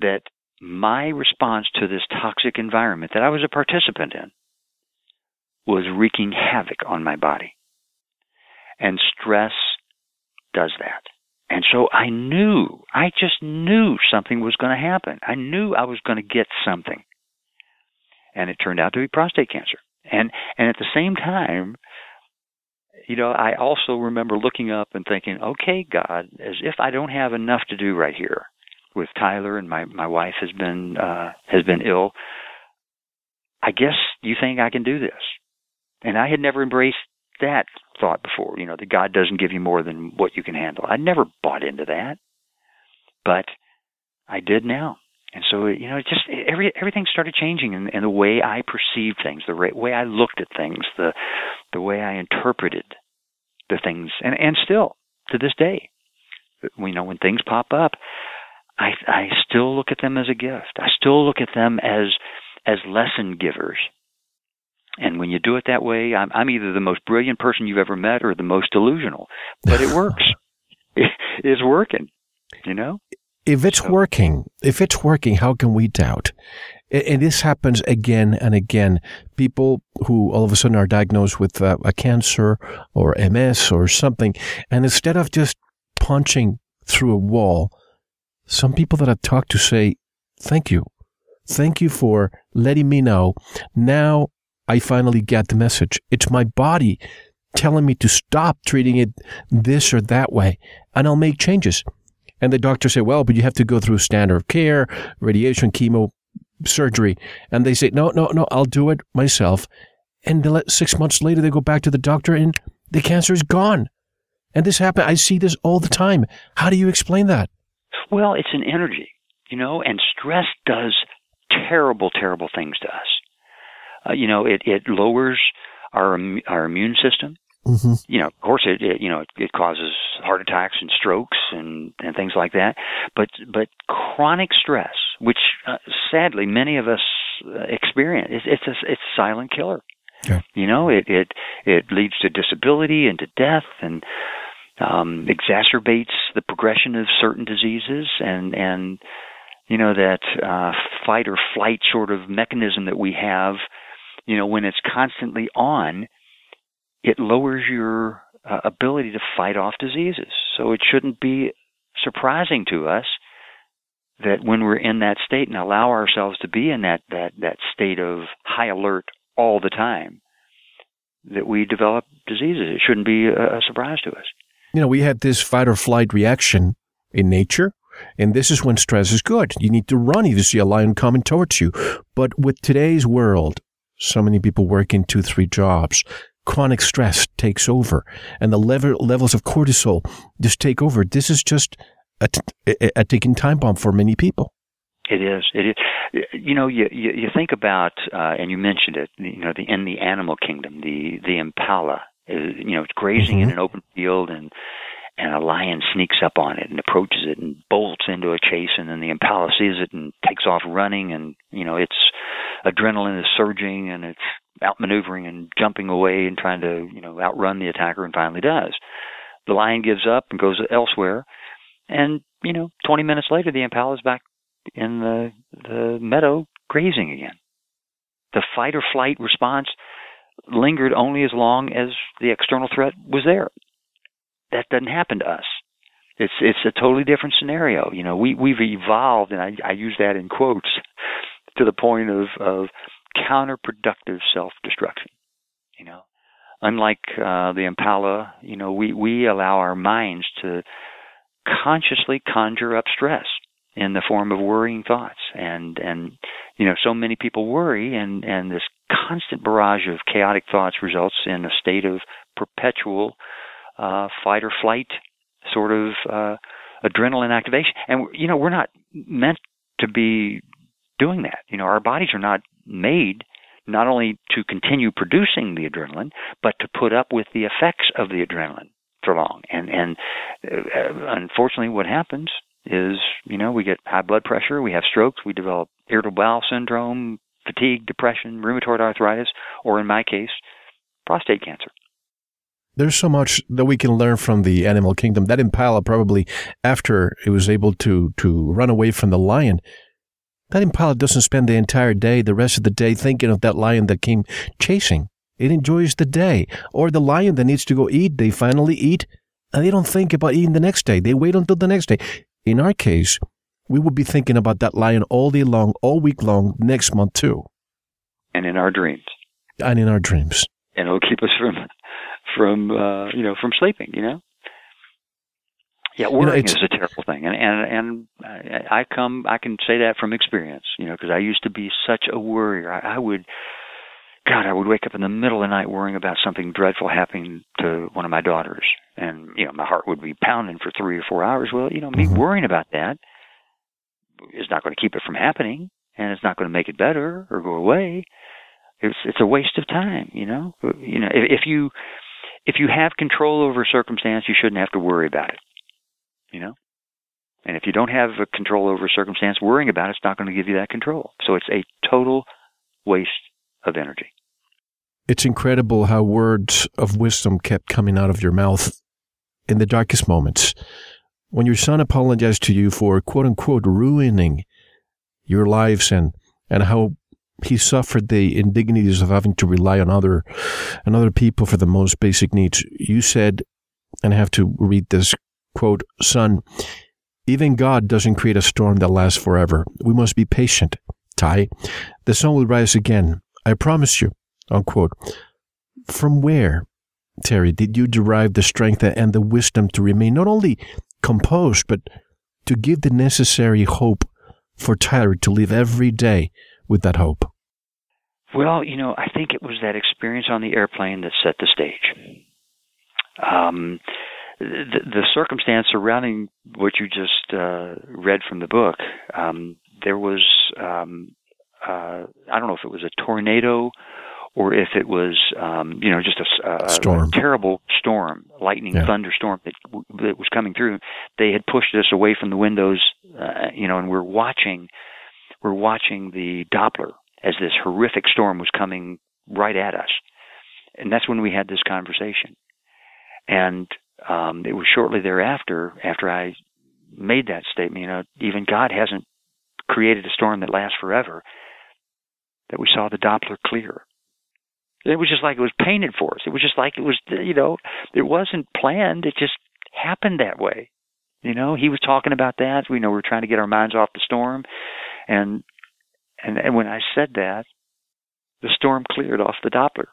that my response to this toxic environment that I was a participant in was wreaking havoc on my body. And stress does that. And so I knew, I just knew something was going to happen. I knew I was going to get something. And it turned out to be prostate cancer. And and at the same time, you know, I also remember looking up and thinking, okay, God, as if I don't have enough to do right here with Tyler and my my wife has been uh has been ill. I guess you think I can do this. And I had never embraced that thought before, you know, that God doesn't give you more than what you can handle. I never bought into that. But I did now. And so, you know, it just every everything started changing in, in the way I perceived things, the way I looked at things, the the way I interpreted the things, and and still to this day, you know, when things pop up, I I still look at them as a gift. I still look at them as as lesson givers. And when you do it that way, I'm, I'm either the most brilliant person you've ever met or the most delusional. But it works. it, it's working. You know. If it's working, if it's working, how can we doubt? And this happens again and again. People who all of a sudden are diagnosed with uh, a cancer or MS or something, and instead of just punching through a wall, some people that I've talked to say, Thank you. Thank you for letting me know. Now I finally get the message. It's my body telling me to stop treating it this or that way, and I'll make changes. And the doctor say, well, but you have to go through standard of care, radiation, chemo, surgery. And they say, no, no, no, I'll do it myself. And six months later, they go back to the doctor and the cancer is gone. And this happen. I see this all the time. How do you explain that? Well, it's an energy, you know, and stress does terrible, terrible things to us. Uh, you know, it, it lowers our our immune system. Mm-hmm. You know, of course, it, it you know it, it, causes heart attacks and strokes and and things like that. But but chronic stress, which uh, sadly many of us uh, experience, it's it's a, it's a silent killer. Yeah. You know, it it it leads to disability and to death and um, exacerbates the progression of certain diseases and and you know that uh, fight or flight sort of mechanism that we have. You know, when it's constantly on, it lowers your uh, ability to fight off diseases. So it shouldn't be surprising to us that when we're in that state and allow ourselves to be in that that that state of high alert all the time, that we develop diseases. It shouldn't be a, a surprise to us. You know, we had this fight or flight reaction in nature. And this is when stress is good. You need to run if you see a lion coming towards you. But with today's world, so many people working two, three jobs, chronic stress takes over and the level, levels of cortisol just take over. This is just a, a, a ticking time bomb for many people. It is. It is. You know, you you, you think about, uh, and you mentioned it. You know, the in the animal kingdom, the the impala. Is, you know, it's grazing mm-hmm. in an open field, and and a lion sneaks up on it and approaches it and bolts into a chase, and then the impala sees it and takes off running, and you know, its adrenaline is surging, and it's outmaneuvering and jumping away and trying to you know outrun the attacker, and finally does. The lion gives up and goes elsewhere, and you know, 20 minutes later, the impala is back in the the meadow grazing again. The fight or flight response lingered only as long as the external threat was there. That doesn't happen to us. It's it's a totally different scenario. You know, we we've evolved, and I, I use that in quotes, to the point of of counterproductive self destruction. You know, unlike uh, the impala, you know, we we allow our minds to consciously conjure up stress in the form of worrying thoughts and and you know so many people worry and and this constant barrage of chaotic thoughts results in a state of perpetual uh, fight or flight sort of uh, adrenaline activation and you know we're not meant to be doing that you know our bodies are not made not only to continue producing the adrenaline but to put up with the effects of the adrenaline for long and and uh, unfortunately what happens is, you know, we get high blood pressure, we have strokes, we develop irritable bowel syndrome, fatigue, depression, rheumatoid arthritis, or in my case, prostate cancer. There's so much that we can learn from the animal kingdom. That impala probably, after it was able to to run away from the lion, that impala doesn't spend the entire day, the rest of the day, thinking of that lion that came chasing. It enjoys the day. Or the lion that needs to go eat, they finally eat, and they don't think about eating the next day. They wait until the next day. In our case, we would be thinking about that lion all day long, all week long, next month too. And in our dreams. And in our dreams. And it'll keep us from, from, uh, you know, from sleeping, you know? Yeah, worrying you know, is a terrible thing, and and and I come, I can say that from experience, you know, because I used to be such a worrier. I, I would, God, I would wake up in the middle of the night worrying about something dreadful happening to one of my daughters, and you know my heart would be pounding for three or four hours. Well, you know, me mm-hmm. worrying about that is not going to keep it from happening, and it's not going to make it better or go away. It's it's a waste of time, you know. You know, if, if you if you have control over a circumstance, you shouldn't have to worry about it. You know, and if you don't have a control over a circumstance, worrying about it's not going to give you that control. So it's a total waste of energy. It's incredible how words of wisdom kept coming out of your mouth in the darkest moments. When your son apologized to you for quote unquote ruining your lives and, and how he suffered the indignities of having to rely on other on other people for the most basic needs. You said, and I have to read this quote, son, even God doesn't create a storm that lasts forever. We must be patient. Ty, the sun will rise again. I promise you. Unquote. From where, Terry, did you derive the strength and the wisdom to remain not only composed, but to give the necessary hope for Tyler to live every day with that hope? Well, you know, I think it was that experience on the airplane that set the stage. Um, the, the circumstance surrounding what you just uh, read from the book, um, there was, um, uh, I don't know if it was a tornado or if it was, um, you know, just a, a, storm. a terrible storm, lightning, Yeah. thunderstorm that, w- that was coming through. They had pushed us away from the windows, uh, you know, and we're watching, we're watching the Doppler as this horrific storm was coming right at us. And that's when we had this conversation. And um, it was shortly thereafter, after I made that statement, you know, even God hasn't created a storm that lasts forever, that we saw the Doppler clear. It was just like it was painted for us. It was just like it was, you know, it wasn't planned. It just happened that way. You know, he was talking about that. We know we're trying to get our minds off the storm, and and and when I said that, the storm cleared off the Doppler.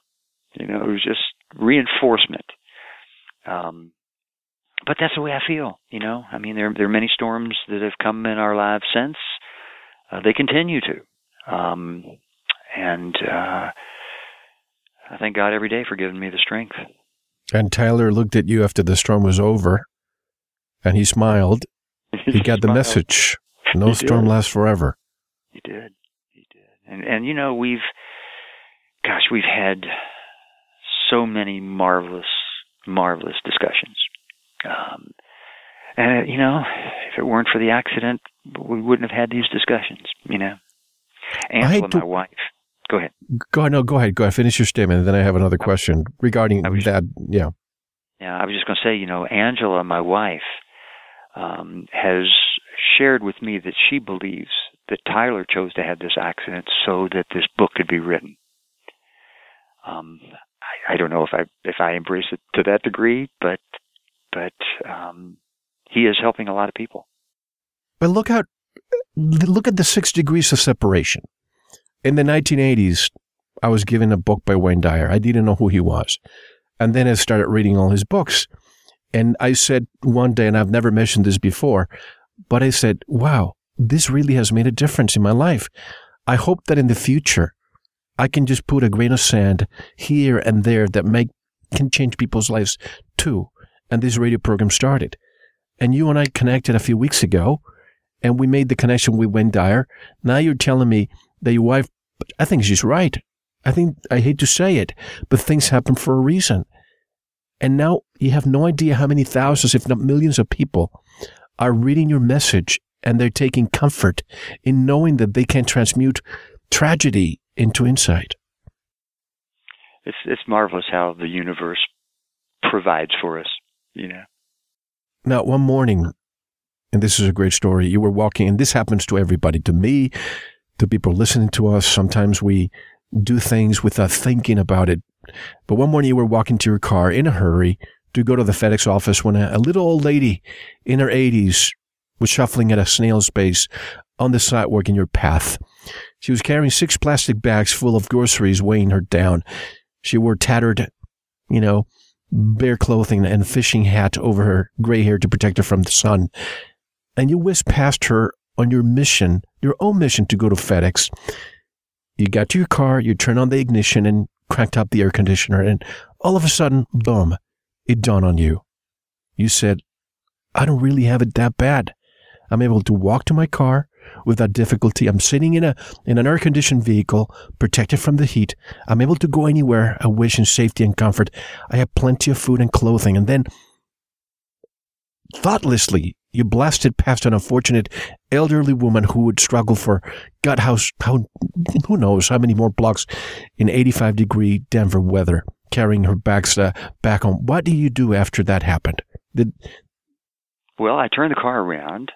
You know, it was just reinforcement. Um, but that's the way I feel. You know, I mean, there there are many storms that have come in our lives since. Uh, they continue to, um, and uh, I thank God every day for giving me the strength. And Tyler looked at you after the storm was over and he smiled. He got the Smiled. message. No He storm did. lasts forever. He did. He did. And and you know, we've gosh, we've had so many marvelous marvelous discussions. Um and you know, if it weren't for the accident, we wouldn't have had these discussions, you know. Angela, to- my wife. Go ahead. Go ahead. No, go ahead. Go ahead. Finish your statement. And then I have another question regarding I was- that. Yeah. Yeah, I was just going to say, you know, Angela, my wife, um, has shared with me that she believes that Tyler chose to have this accident so that this book could be written. Um, I, I don't know if I if I embrace it to that degree, but but um, he is helping a lot of people. But look out. Look at the six degrees of separation. In the 1980s, I was given a book by Wayne Dyer. I didn't know who he was. And then I started reading all his books. And I said one day, and I've never mentioned this before, but I said, wow, this really has made a difference in my life. I hope that in the future, I can just put a grain of sand here and there that make, can change people's lives too. And this radio program started. And you and I connected a few weeks ago, and we made the connection with Wayne Dyer. Now you're telling me that your wife, I think she's right. I think, I hate to say it, but things happen for a reason. And now you have no idea how many thousands, if not millions of people are reading your message and they're taking comfort in knowing that they can transmute tragedy into insight. It's it's marvelous how the universe provides for us. You know. Now, one morning, and this is a great story, you were walking, and this happens to everybody, to me, to people listening to us. Sometimes we do things without thinking about it. But one morning you were walking to your car in a hurry to go to the FedEx office when a, a little old lady in her 80s was shuffling at a snail's pace on the sidewalk in your path. She was carrying six plastic bags full of groceries weighing her down. She wore tattered, you know, bare clothing and fishing hat over her gray hair to protect her from the sun. And you whizzed past her on your mission, your own mission to go to FedEx. You got to your car, you turned on the ignition and cranked up the air conditioner, and all of a sudden, boom, it dawned on you. You said, I don't really have it that bad. I'm able to walk to my car. Without difficulty. I'm sitting in a in an air conditioned vehicle, protected from the heat. I'm able to go anywhere I wish in safety and comfort. I have plenty of food and clothing, and then thoughtlessly you blasted past an unfortunate elderly woman who would struggle for God how who knows how many more blocks in 85 degree Denver weather, carrying her bags uh, back home. What do you do after that happened? Did well, I turned the car around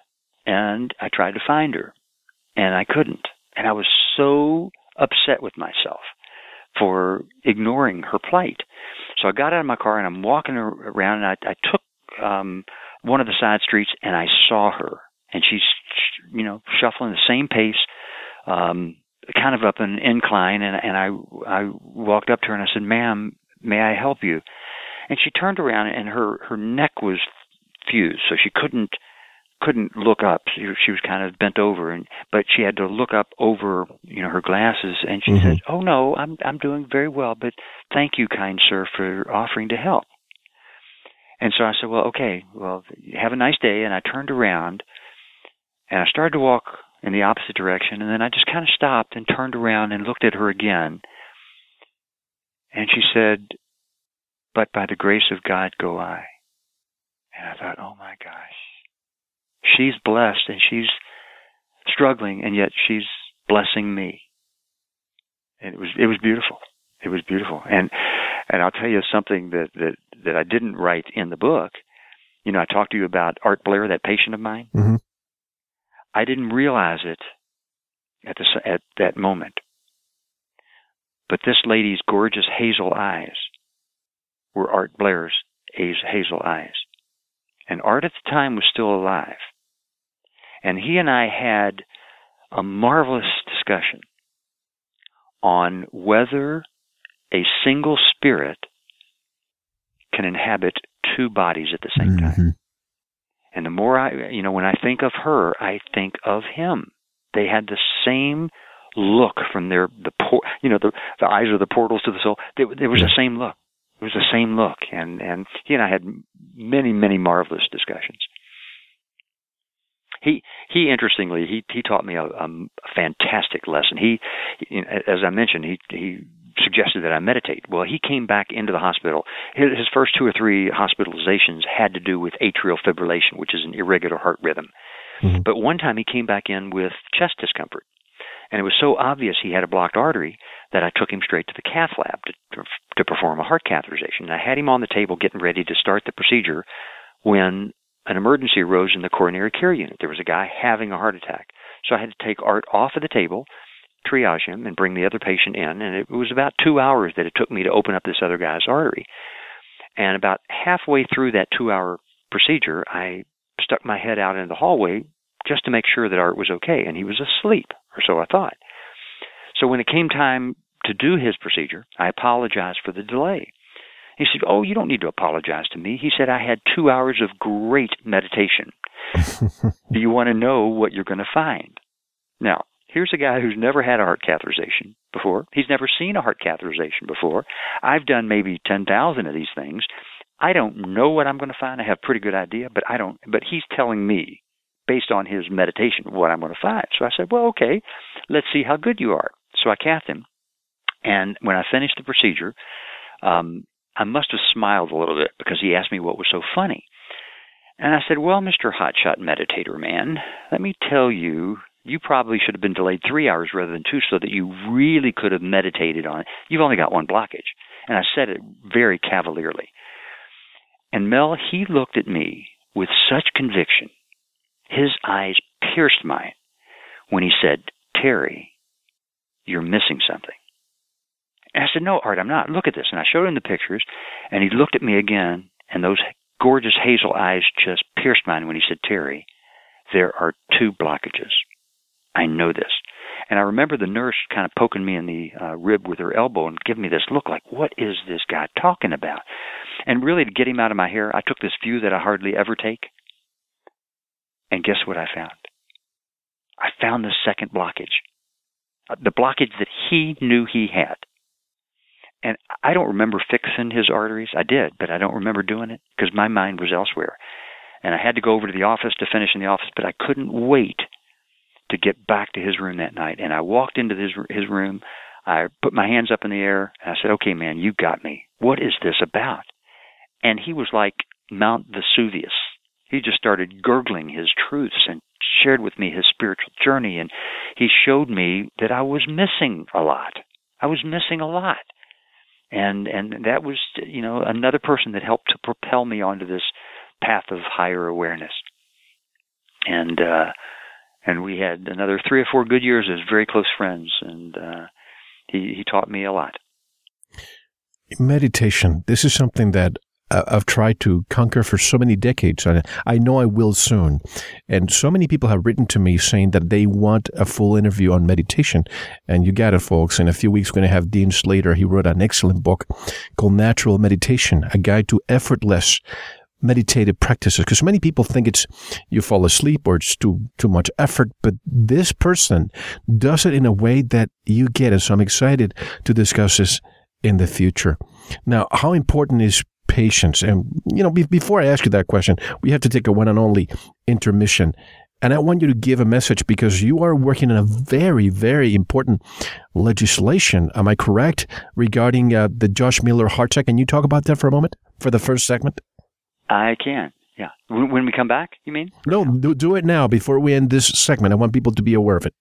and I tried to find her, and I couldn't, and I was so upset with myself for ignoring her plight. So I got out of my car and I'm walking around, and I, I took um, one of the side streets and I saw her, and she's you know shuffling the same pace, um, kind of up an incline, and and I I walked up to her and I said, "Ma'am, may I help you?" And she turned around and her her neck was fused, so she couldn't couldn't look up. She, she was kind of bent over, and but she had to look up over you know her glasses, and she mm-hmm. said, "Oh no, I'm I'm doing very well, but thank you, kind sir, for offering to help." And so I said, well, okay, well, have a nice day. And I turned around and I started to walk in the opposite direction. And then I just kind of stopped and turned around and looked at her again. And she said, but by the grace of God go I. And I thought, oh my gosh, she's blessed and she's struggling and yet she's blessing me. And it was, it was beautiful. It was beautiful. And, and I'll tell you something that, that, that I didn't write in the book. You know, I talked to you about Art Blair, that patient of mine. Mm-hmm. I didn't realize it at the, at that moment. But this lady's gorgeous hazel eyes were Art Blair's hazel eyes. And Art at the time was still alive. And he and I had a marvelous discussion on whether a single spirit can inhabit two bodies at the same mm-hmm. time. And the more I, you know, when I think of her, I think of him. They had the same look from their the por- you know the the eyes are the portals to the soul. There, there was yeah. the same look. It was the same look, and and he and I had many many marvelous discussions. He he interestingly he he taught me a, a fantastic lesson. He, as I mentioned, he he suggested that I meditate. Well, he came back into the hospital. His, his first two or three hospitalizations had to do with atrial fibrillation, which is an irregular heart rhythm. Mm-hmm. But one time he came back in with chest discomfort. And it was so obvious he had a blocked artery that I took him straight to the cath lab to, to perform a heart catheterization. And I had him on the table getting ready to start the procedure when an emergency arose in the coronary care unit. There was a guy having a heart attack. So I had to take Art off of the table, triage him and bring the other patient in. And it was about two hours that it took me to open up this other guy's artery. And about halfway through that two hour procedure, I stuck my head out into the hallway just to make sure that Art was okay. And he was asleep, or so I thought. So when it came time to do his procedure, I apologized for the delay. He said, Oh, you don't need to apologize to me. He said, I had two hours of great meditation. do you want to know what you're going to find? Now, Here's a guy who's never had a heart catheterization before. He's never seen a heart catheterization before. I've done maybe 10,000 of these things. I don't know what I'm going to find. I have a pretty good idea, but I don't but he's telling me based on his meditation what I'm going to find. So I said, "Well, okay. Let's see how good you are." So I cathed him. And when I finished the procedure, um, I must have smiled a little bit because he asked me what was so funny. And I said, Well, Mr. Hotshot Meditator Man, let me tell you you probably should have been delayed three hours rather than two so that you really could have meditated on it. You've only got one blockage. And I said it very cavalierly. And Mel, he looked at me with such conviction. His eyes pierced mine when he said, Terry, you're missing something. And I said, No, Art, I'm not. Look at this. And I showed him the pictures, and he looked at me again, and those gorgeous hazel eyes just pierced mine when he said, Terry, there are two blockages. I know this. And I remember the nurse kind of poking me in the uh, rib with her elbow and giving me this look like, what is this guy talking about? And really, to get him out of my hair, I took this view that I hardly ever take. And guess what I found? I found the second blockage. Uh, the blockage that he knew he had. And I don't remember fixing his arteries. I did, but I don't remember doing it because my mind was elsewhere. And I had to go over to the office to finish in the office, but I couldn't wait to get back to his room that night. And I walked into his his room. I put my hands up in the air and I said, "Okay, man, you got me. What is this about?" And he was like Mount Vesuvius. He just started gurgling his truths and shared with me his spiritual journey and he showed me that I was missing a lot. I was missing a lot. And and that was you know another person that helped to propel me onto this path of higher awareness. And uh and we had another three or four good years as very close friends and uh he he taught me a lot meditation this is something that I've tried to conquer for so many decades. and I know I will soon. And so many people have written to me saying that they want a full interview on meditation. And you got it, folks. In a few weeks, we're going to have Dean Slater. He wrote an excellent book called Natural Meditation, a guide to effortless meditative practices because many people think it's you fall asleep or it's too too much effort but this person does it in a way that you get it so i'm excited to discuss this in the future now how important is patience? And, you know, be- before I ask you that question, we have to take a one and only intermission. And I want you to give a message because you are working on a very, very important legislation. Am I correct regarding uh, the Josh Miller Hearts Act? Can you talk about that for a moment for the first segment? I can. Yeah. When we come back, you mean? No, do, do it now before we end this segment. I want people to be aware of it.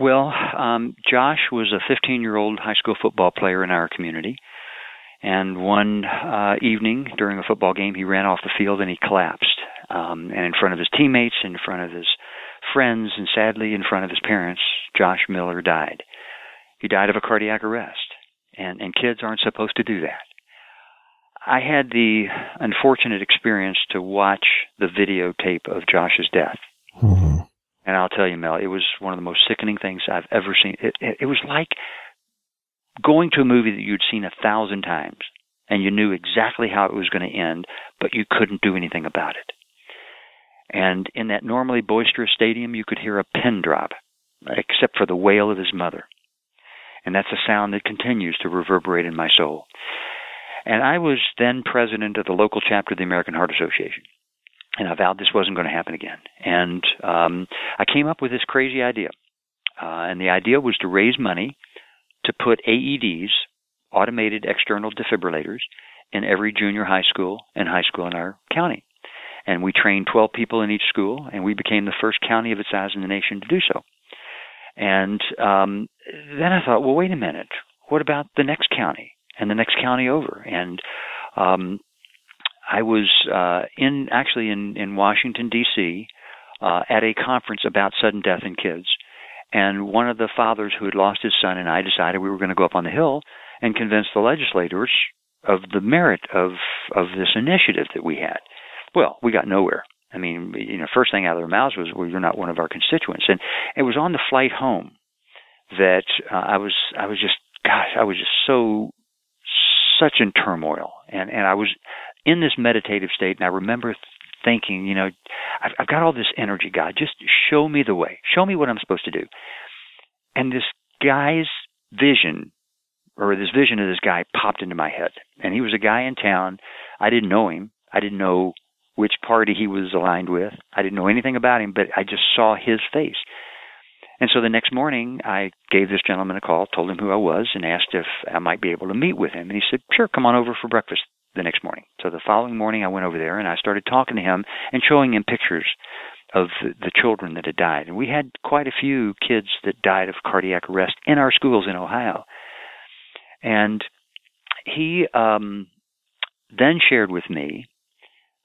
Well, um, Josh was a 15 year old high school football player in our community. And one uh, evening during a football game, he ran off the field and he collapsed. Um, and in front of his teammates, in front of his friends, and sadly in front of his parents, Josh Miller died. He died of a cardiac arrest. And, and kids aren't supposed to do that. I had the unfortunate experience to watch the videotape of Josh's death. Mm-hmm. And I'll tell you, Mel, it was one of the most sickening things I've ever seen. It, it, it was like going to a movie that you'd seen a thousand times and you knew exactly how it was going to end, but you couldn't do anything about it. And in that normally boisterous stadium, you could hear a pin drop, except for the wail of his mother. And that's a sound that continues to reverberate in my soul. And I was then president of the local chapter of the American Heart Association. And I vowed this wasn't going to happen again. And um, I came up with this crazy idea. Uh, and the idea was to raise money to put AEDs, automated external defibrillators, in every junior high school and high school in our county. And we trained 12 people in each school, and we became the first county of its size in the nation to do so. And um, then I thought, well, wait a minute. What about the next county and the next county over? And um, I was uh, in actually in in Washington D.C. Uh, at a conference about sudden death in kids, and one of the fathers who had lost his son and I decided we were going to go up on the Hill and convince the legislators of the merit of of this initiative that we had. Well, we got nowhere. I mean, you know, first thing out of their mouths was, "Well, you're not one of our constituents." And it was on the flight home that uh, I was I was just gosh, I was just so such in turmoil, and and I was in this meditative state, and I remember thinking, you know, I've, I've got all this energy, God, just show me the way, show me what I'm supposed to do. And this guy's vision, or this vision of this guy, popped into my head. And he was a guy in town. I didn't know him. I didn't know which party he was aligned with. I didn't know anything about him, but I just saw his face. And so the next morning, I gave this gentleman a call, told him who I was, and asked if I might be able to meet with him. And he said, "Sure, come on over for breakfast." The next morning. So the following morning, I went over there and I started talking to him and showing him pictures of the children that had died. And we had quite a few kids that died of cardiac arrest in our schools in Ohio. And he um, then shared with me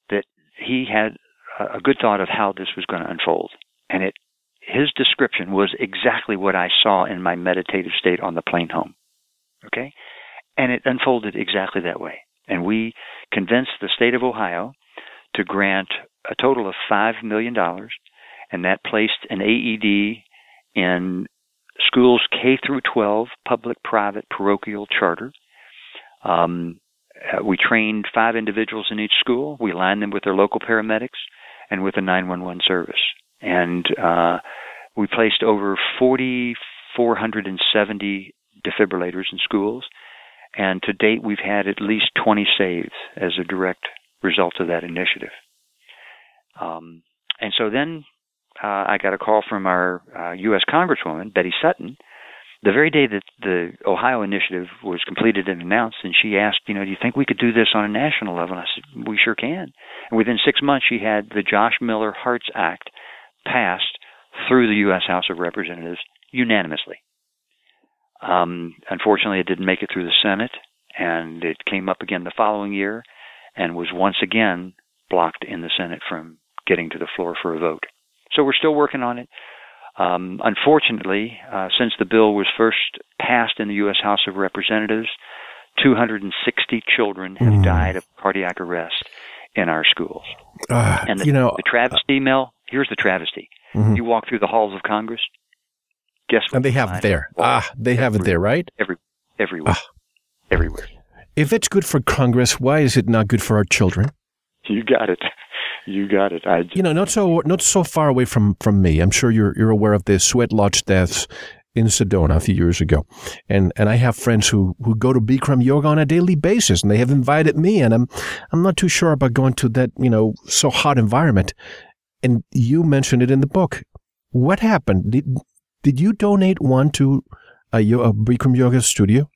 that he had a good thought of how this was going to unfold. And it his description was exactly what I saw in my meditative state on the plane home. Okay? And it unfolded exactly that way and we convinced the state of Ohio to grant a total of $5 million, and that placed an AED in schools K through 12, public, private, parochial, charter. Um, uh, we trained five individuals in each school. We aligned them with their local paramedics and with the 911 service. And uh, we placed over 4,470 defibrillators in schools and to date, we've had at least 20 saves as a direct result of that initiative. Um, and so then uh, I got a call from our uh, U.S. Congresswoman Betty Sutton the very day that the Ohio initiative was completed and announced, and she asked, you know, do you think we could do this on a national level? And I said, we sure can. And within six months, she had the Josh Miller Hearts Act passed through the U.S. House of Representatives unanimously. Um, unfortunately, it didn't make it through the Senate, and it came up again the following year, and was once again blocked in the Senate from getting to the floor for a vote. So we're still working on it. Um, unfortunately, uh, since the bill was first passed in the U.S. House of Representatives, 260 children have mm. died of cardiac arrest in our schools. Uh, and the, you know, the travesty, Mel, here's the travesty. Mm-hmm. You walk through the halls of Congress, guess what? And they have it there. Ah, they have it there, right? Every, everywhere. Ah. Everywhere. If it's good for Congress, why is it not good for our children? You got it. You got it. I, you know, not so not so far away from from me. I'm sure you're you're aware of the sweat lodge deaths in Sedona a few years ago, and and I have friends who who go to Bikram yoga on a daily basis, and they have invited me, and I'm I'm not too sure about going to that you know so hot environment. And you mentioned it in the book. What happened? Did did you donate one to a, a Bikram yoga studio?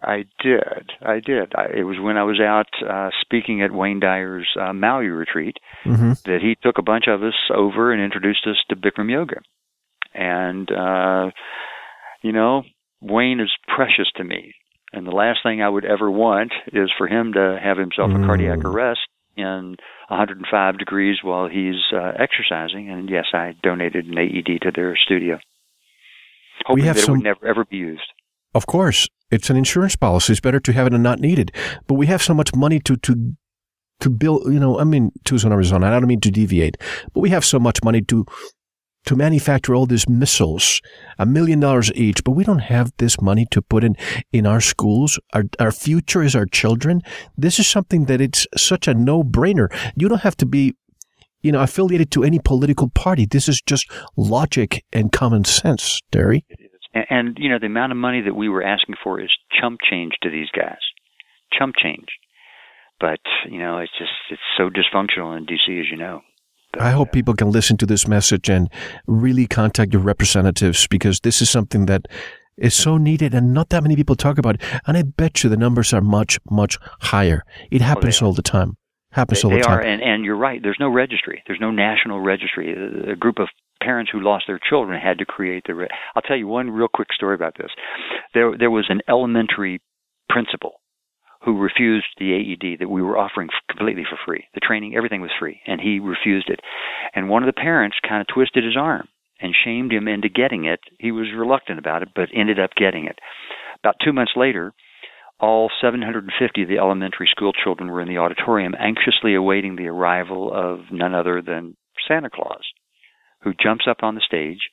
I did. I did. I, it was when I was out uh, speaking at Wayne Dyer's uh, Maui retreat mm-hmm. that he took a bunch of us over and introduced us to Bikram yoga. And, uh, you know, Wayne is precious to me. And the last thing I would ever want is for him to have himself mm. a cardiac arrest in 105 degrees while he's uh, exercising. And yes, I donated an AED to their studio, hoping that some... it would never ever be used. Of course, it's an insurance policy. It's better to have it and not need it. But we have so much money to to to build. You know, I mean, Tucson, Arizona. I don't mean to deviate, but we have so much money to to manufacture all these missiles, a million dollars each. But we don't have this money to put in in our schools. Our our future is our children. This is something that it's such a no brainer. You don't have to be you know, affiliated to any political party. This is just logic and common sense, Terry. And, and you know, the amount of money that we were asking for is chump change to these guys, chump change. But you know, it's just it's so dysfunctional in DC, as you know. But, I hope uh, people can listen to this message and really contact your representatives because this is something that is so needed and not that many people talk about it. And I bet you the numbers are much, much higher. It oh, happens oh, all the time. Happens they, all the they time. Are, and, and you're right. There's no registry. There's no national registry. A group of parents who lost their children had to create the. I'll tell you one real quick story about this. There, there was an elementary principal who refused the AED that we were offering completely for free. The training, everything was free, and he refused it. And one of the parents kind of twisted his arm and shamed him into getting it. He was reluctant about it, but ended up getting it. About two months later, all 750 of the elementary school children were in the auditorium, anxiously awaiting the arrival of none other than Santa Claus who jumps up on the stage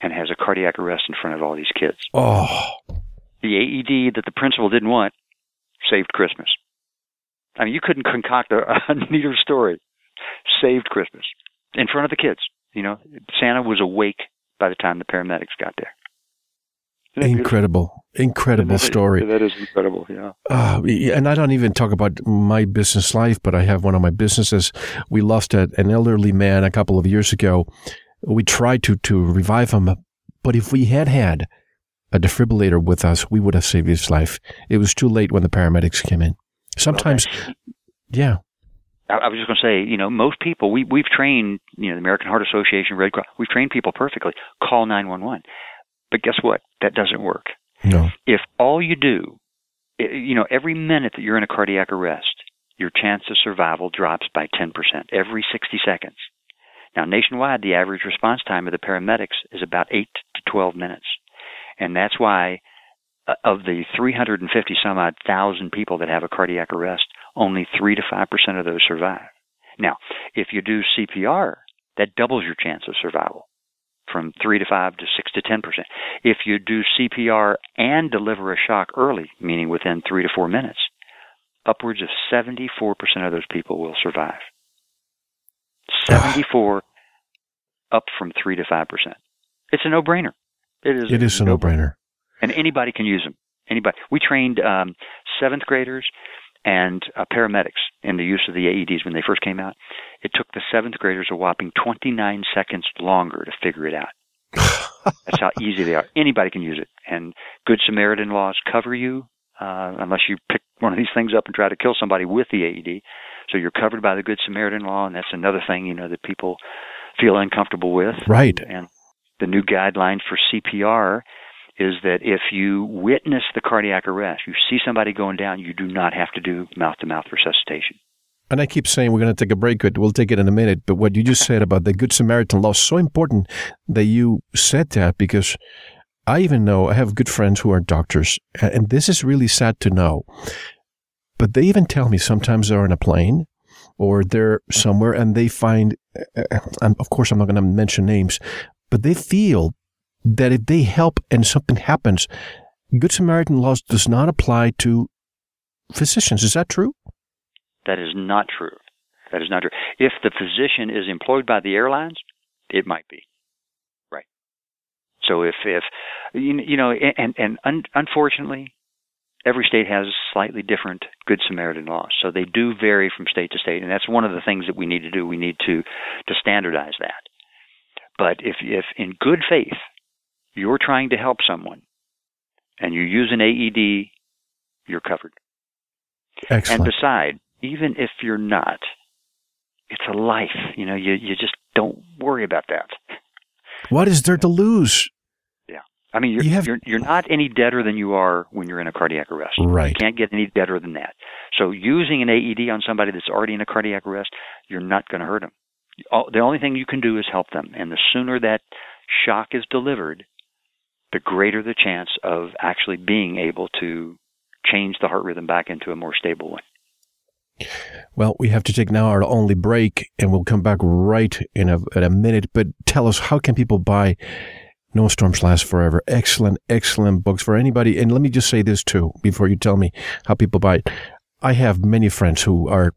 and has a cardiac arrest in front of all these kids. Oh. The AED that the principal didn't want saved Christmas. I mean, you couldn't concoct a, a neater story. Saved Christmas in front of the kids. You know, Santa was awake by the time the paramedics got there. Incredible, incredible that story. That is incredible, yeah. Uh, and I don't even talk about my business life, but I have one of my businesses. We lost a, an elderly man a couple of years ago. We tried to to revive him, but if we had had a defibrillator with us, we would have saved his life. It was too late when the paramedics came in. Sometimes, okay. yeah. I, was just going to say, you know, most people we we've trained, you know, the American Heart Association, Red Cross, we've trained people perfectly. Call nine one one. But guess what? That doesn't work. No. If all you do, you know, every minute that you're in a cardiac arrest, your chance of survival drops by 10% every 60 seconds. Now, nationwide, the average response time of the paramedics is about 8 to 12 minutes. And that's why, uh, of the 350 some odd thousand people that have a cardiac arrest, only 3 to 5% of those survive. Now, if you do CPR, that doubles your chance of survival from 3 to 5 to 6 to 10%. If you do CPR and deliver a shock early, meaning within 3 to 4 minutes, upwards of 74% of those people will survive. 74 up from 3 to 5%. It's a no-brainer. It is, it is a no-brainer. And anybody can use them. Anybody. We trained um, seventh graders and uh, paramedics in the use of the AEDs when they first came out. It took the seventh graders a whopping 29 seconds longer to figure it out. That's how easy they are. Anybody can use it. And Good Samaritan laws cover you uh, unless you pick one of these things up and try to kill somebody with the AED. So you're covered by the Good Samaritan law, and that's another thing you know that people feel uncomfortable with. Right. And the new guideline for CPR is that if you witness the cardiac arrest, you see somebody going down, you do not have to do mouth to mouth resuscitation. And I keep saying we're going to take a break, but we'll take it in a minute. But what you just said about the Good Samaritan law is so important that you said that because I even know I have good friends who are doctors, and this is really sad to know. But they even tell me sometimes they're on a plane or they're somewhere and they find, eh, eh, eh, and of course, I'm not going to mention names, but they feel that if they help and something happens, Good Samaritan laws does not apply to physicians. Is that true? That is not true. That is not true. If the physician is employed by the airlines, it might be. Right. So if if you know and and un, unfortunately every state has slightly different good samaritan laws so they do vary from state to state and that's one of the things that we need to do we need to to standardize that but if if in good faith you're trying to help someone and you use an AED, you're covered. Excellent. And beside, even if you're not, it's a life. You know, you you just don't worry about that. What is there to lose? Yeah, I mean, you're you have, you're you're not any deader than you are when you're in a cardiac arrest. Right. You can't get any deader than that. So using an AED on somebody that's already in a cardiac arrest, you're not going to hurt them. The only thing you can do is help them, and the sooner that shock is delivered, the greater the chance of actually being able to change the heart rhythm back into a more stable one. Well, we have to take now our only break, and we'll come back right in a, in a minute. But tell us, how can people buy No Storms Last Forever? Excellent, excellent books for anybody. And let me just say this too, before you tell me how people buy it. I have many friends who are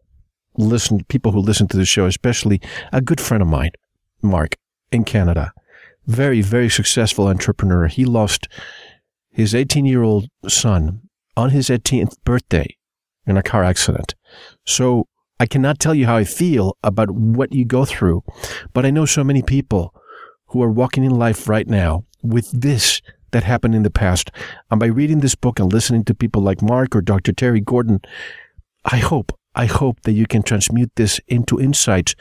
listen, people who listen to the show, especially a good friend of mine, Mark, in Canada very, very successful entrepreneur. He lost his 18 year old son on his 18th birthday in a car accident. So I cannot tell you how I feel about what you go through, but I know so many people who are walking in life right now with this that happened in the past. And by reading this book and listening to people like Mark or Dr. Terry Gordon, I hope, I hope that you can transmute this into insights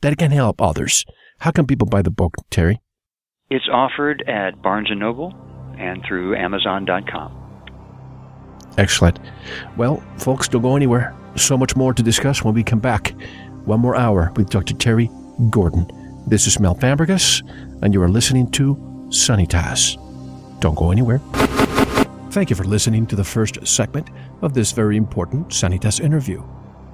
that can help others. How can people buy the book, Terry? It's offered at Barnes & Noble and through Amazon.com. Excellent. Well, folks, don't go anywhere. So much more to discuss when we come back. One more hour with Dr. Terry Gordon. This is Mel Fabregas, and you are listening to Sanitas. Don't go anywhere. Thank you for listening to the first segment of this very important Sanitas interview.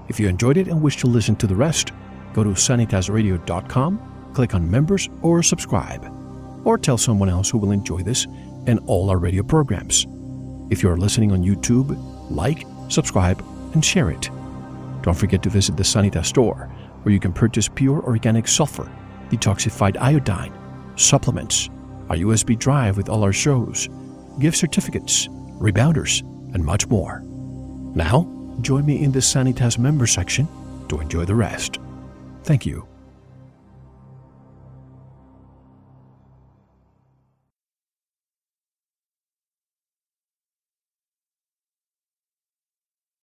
If you enjoyed it and wish to listen to the rest, go to sanitasradio.com, click on members, or subscribe or tell someone else who will enjoy this and all our radio programs. If you are listening on YouTube, like, subscribe, and share it. Don't forget to visit the Sanitas store, where you can purchase pure organic sulfur, detoxified iodine, supplements, a USB drive with all our shows, gift certificates, rebounders, and much more. Now, join me in the Sanitas member section to enjoy the rest. Thank you.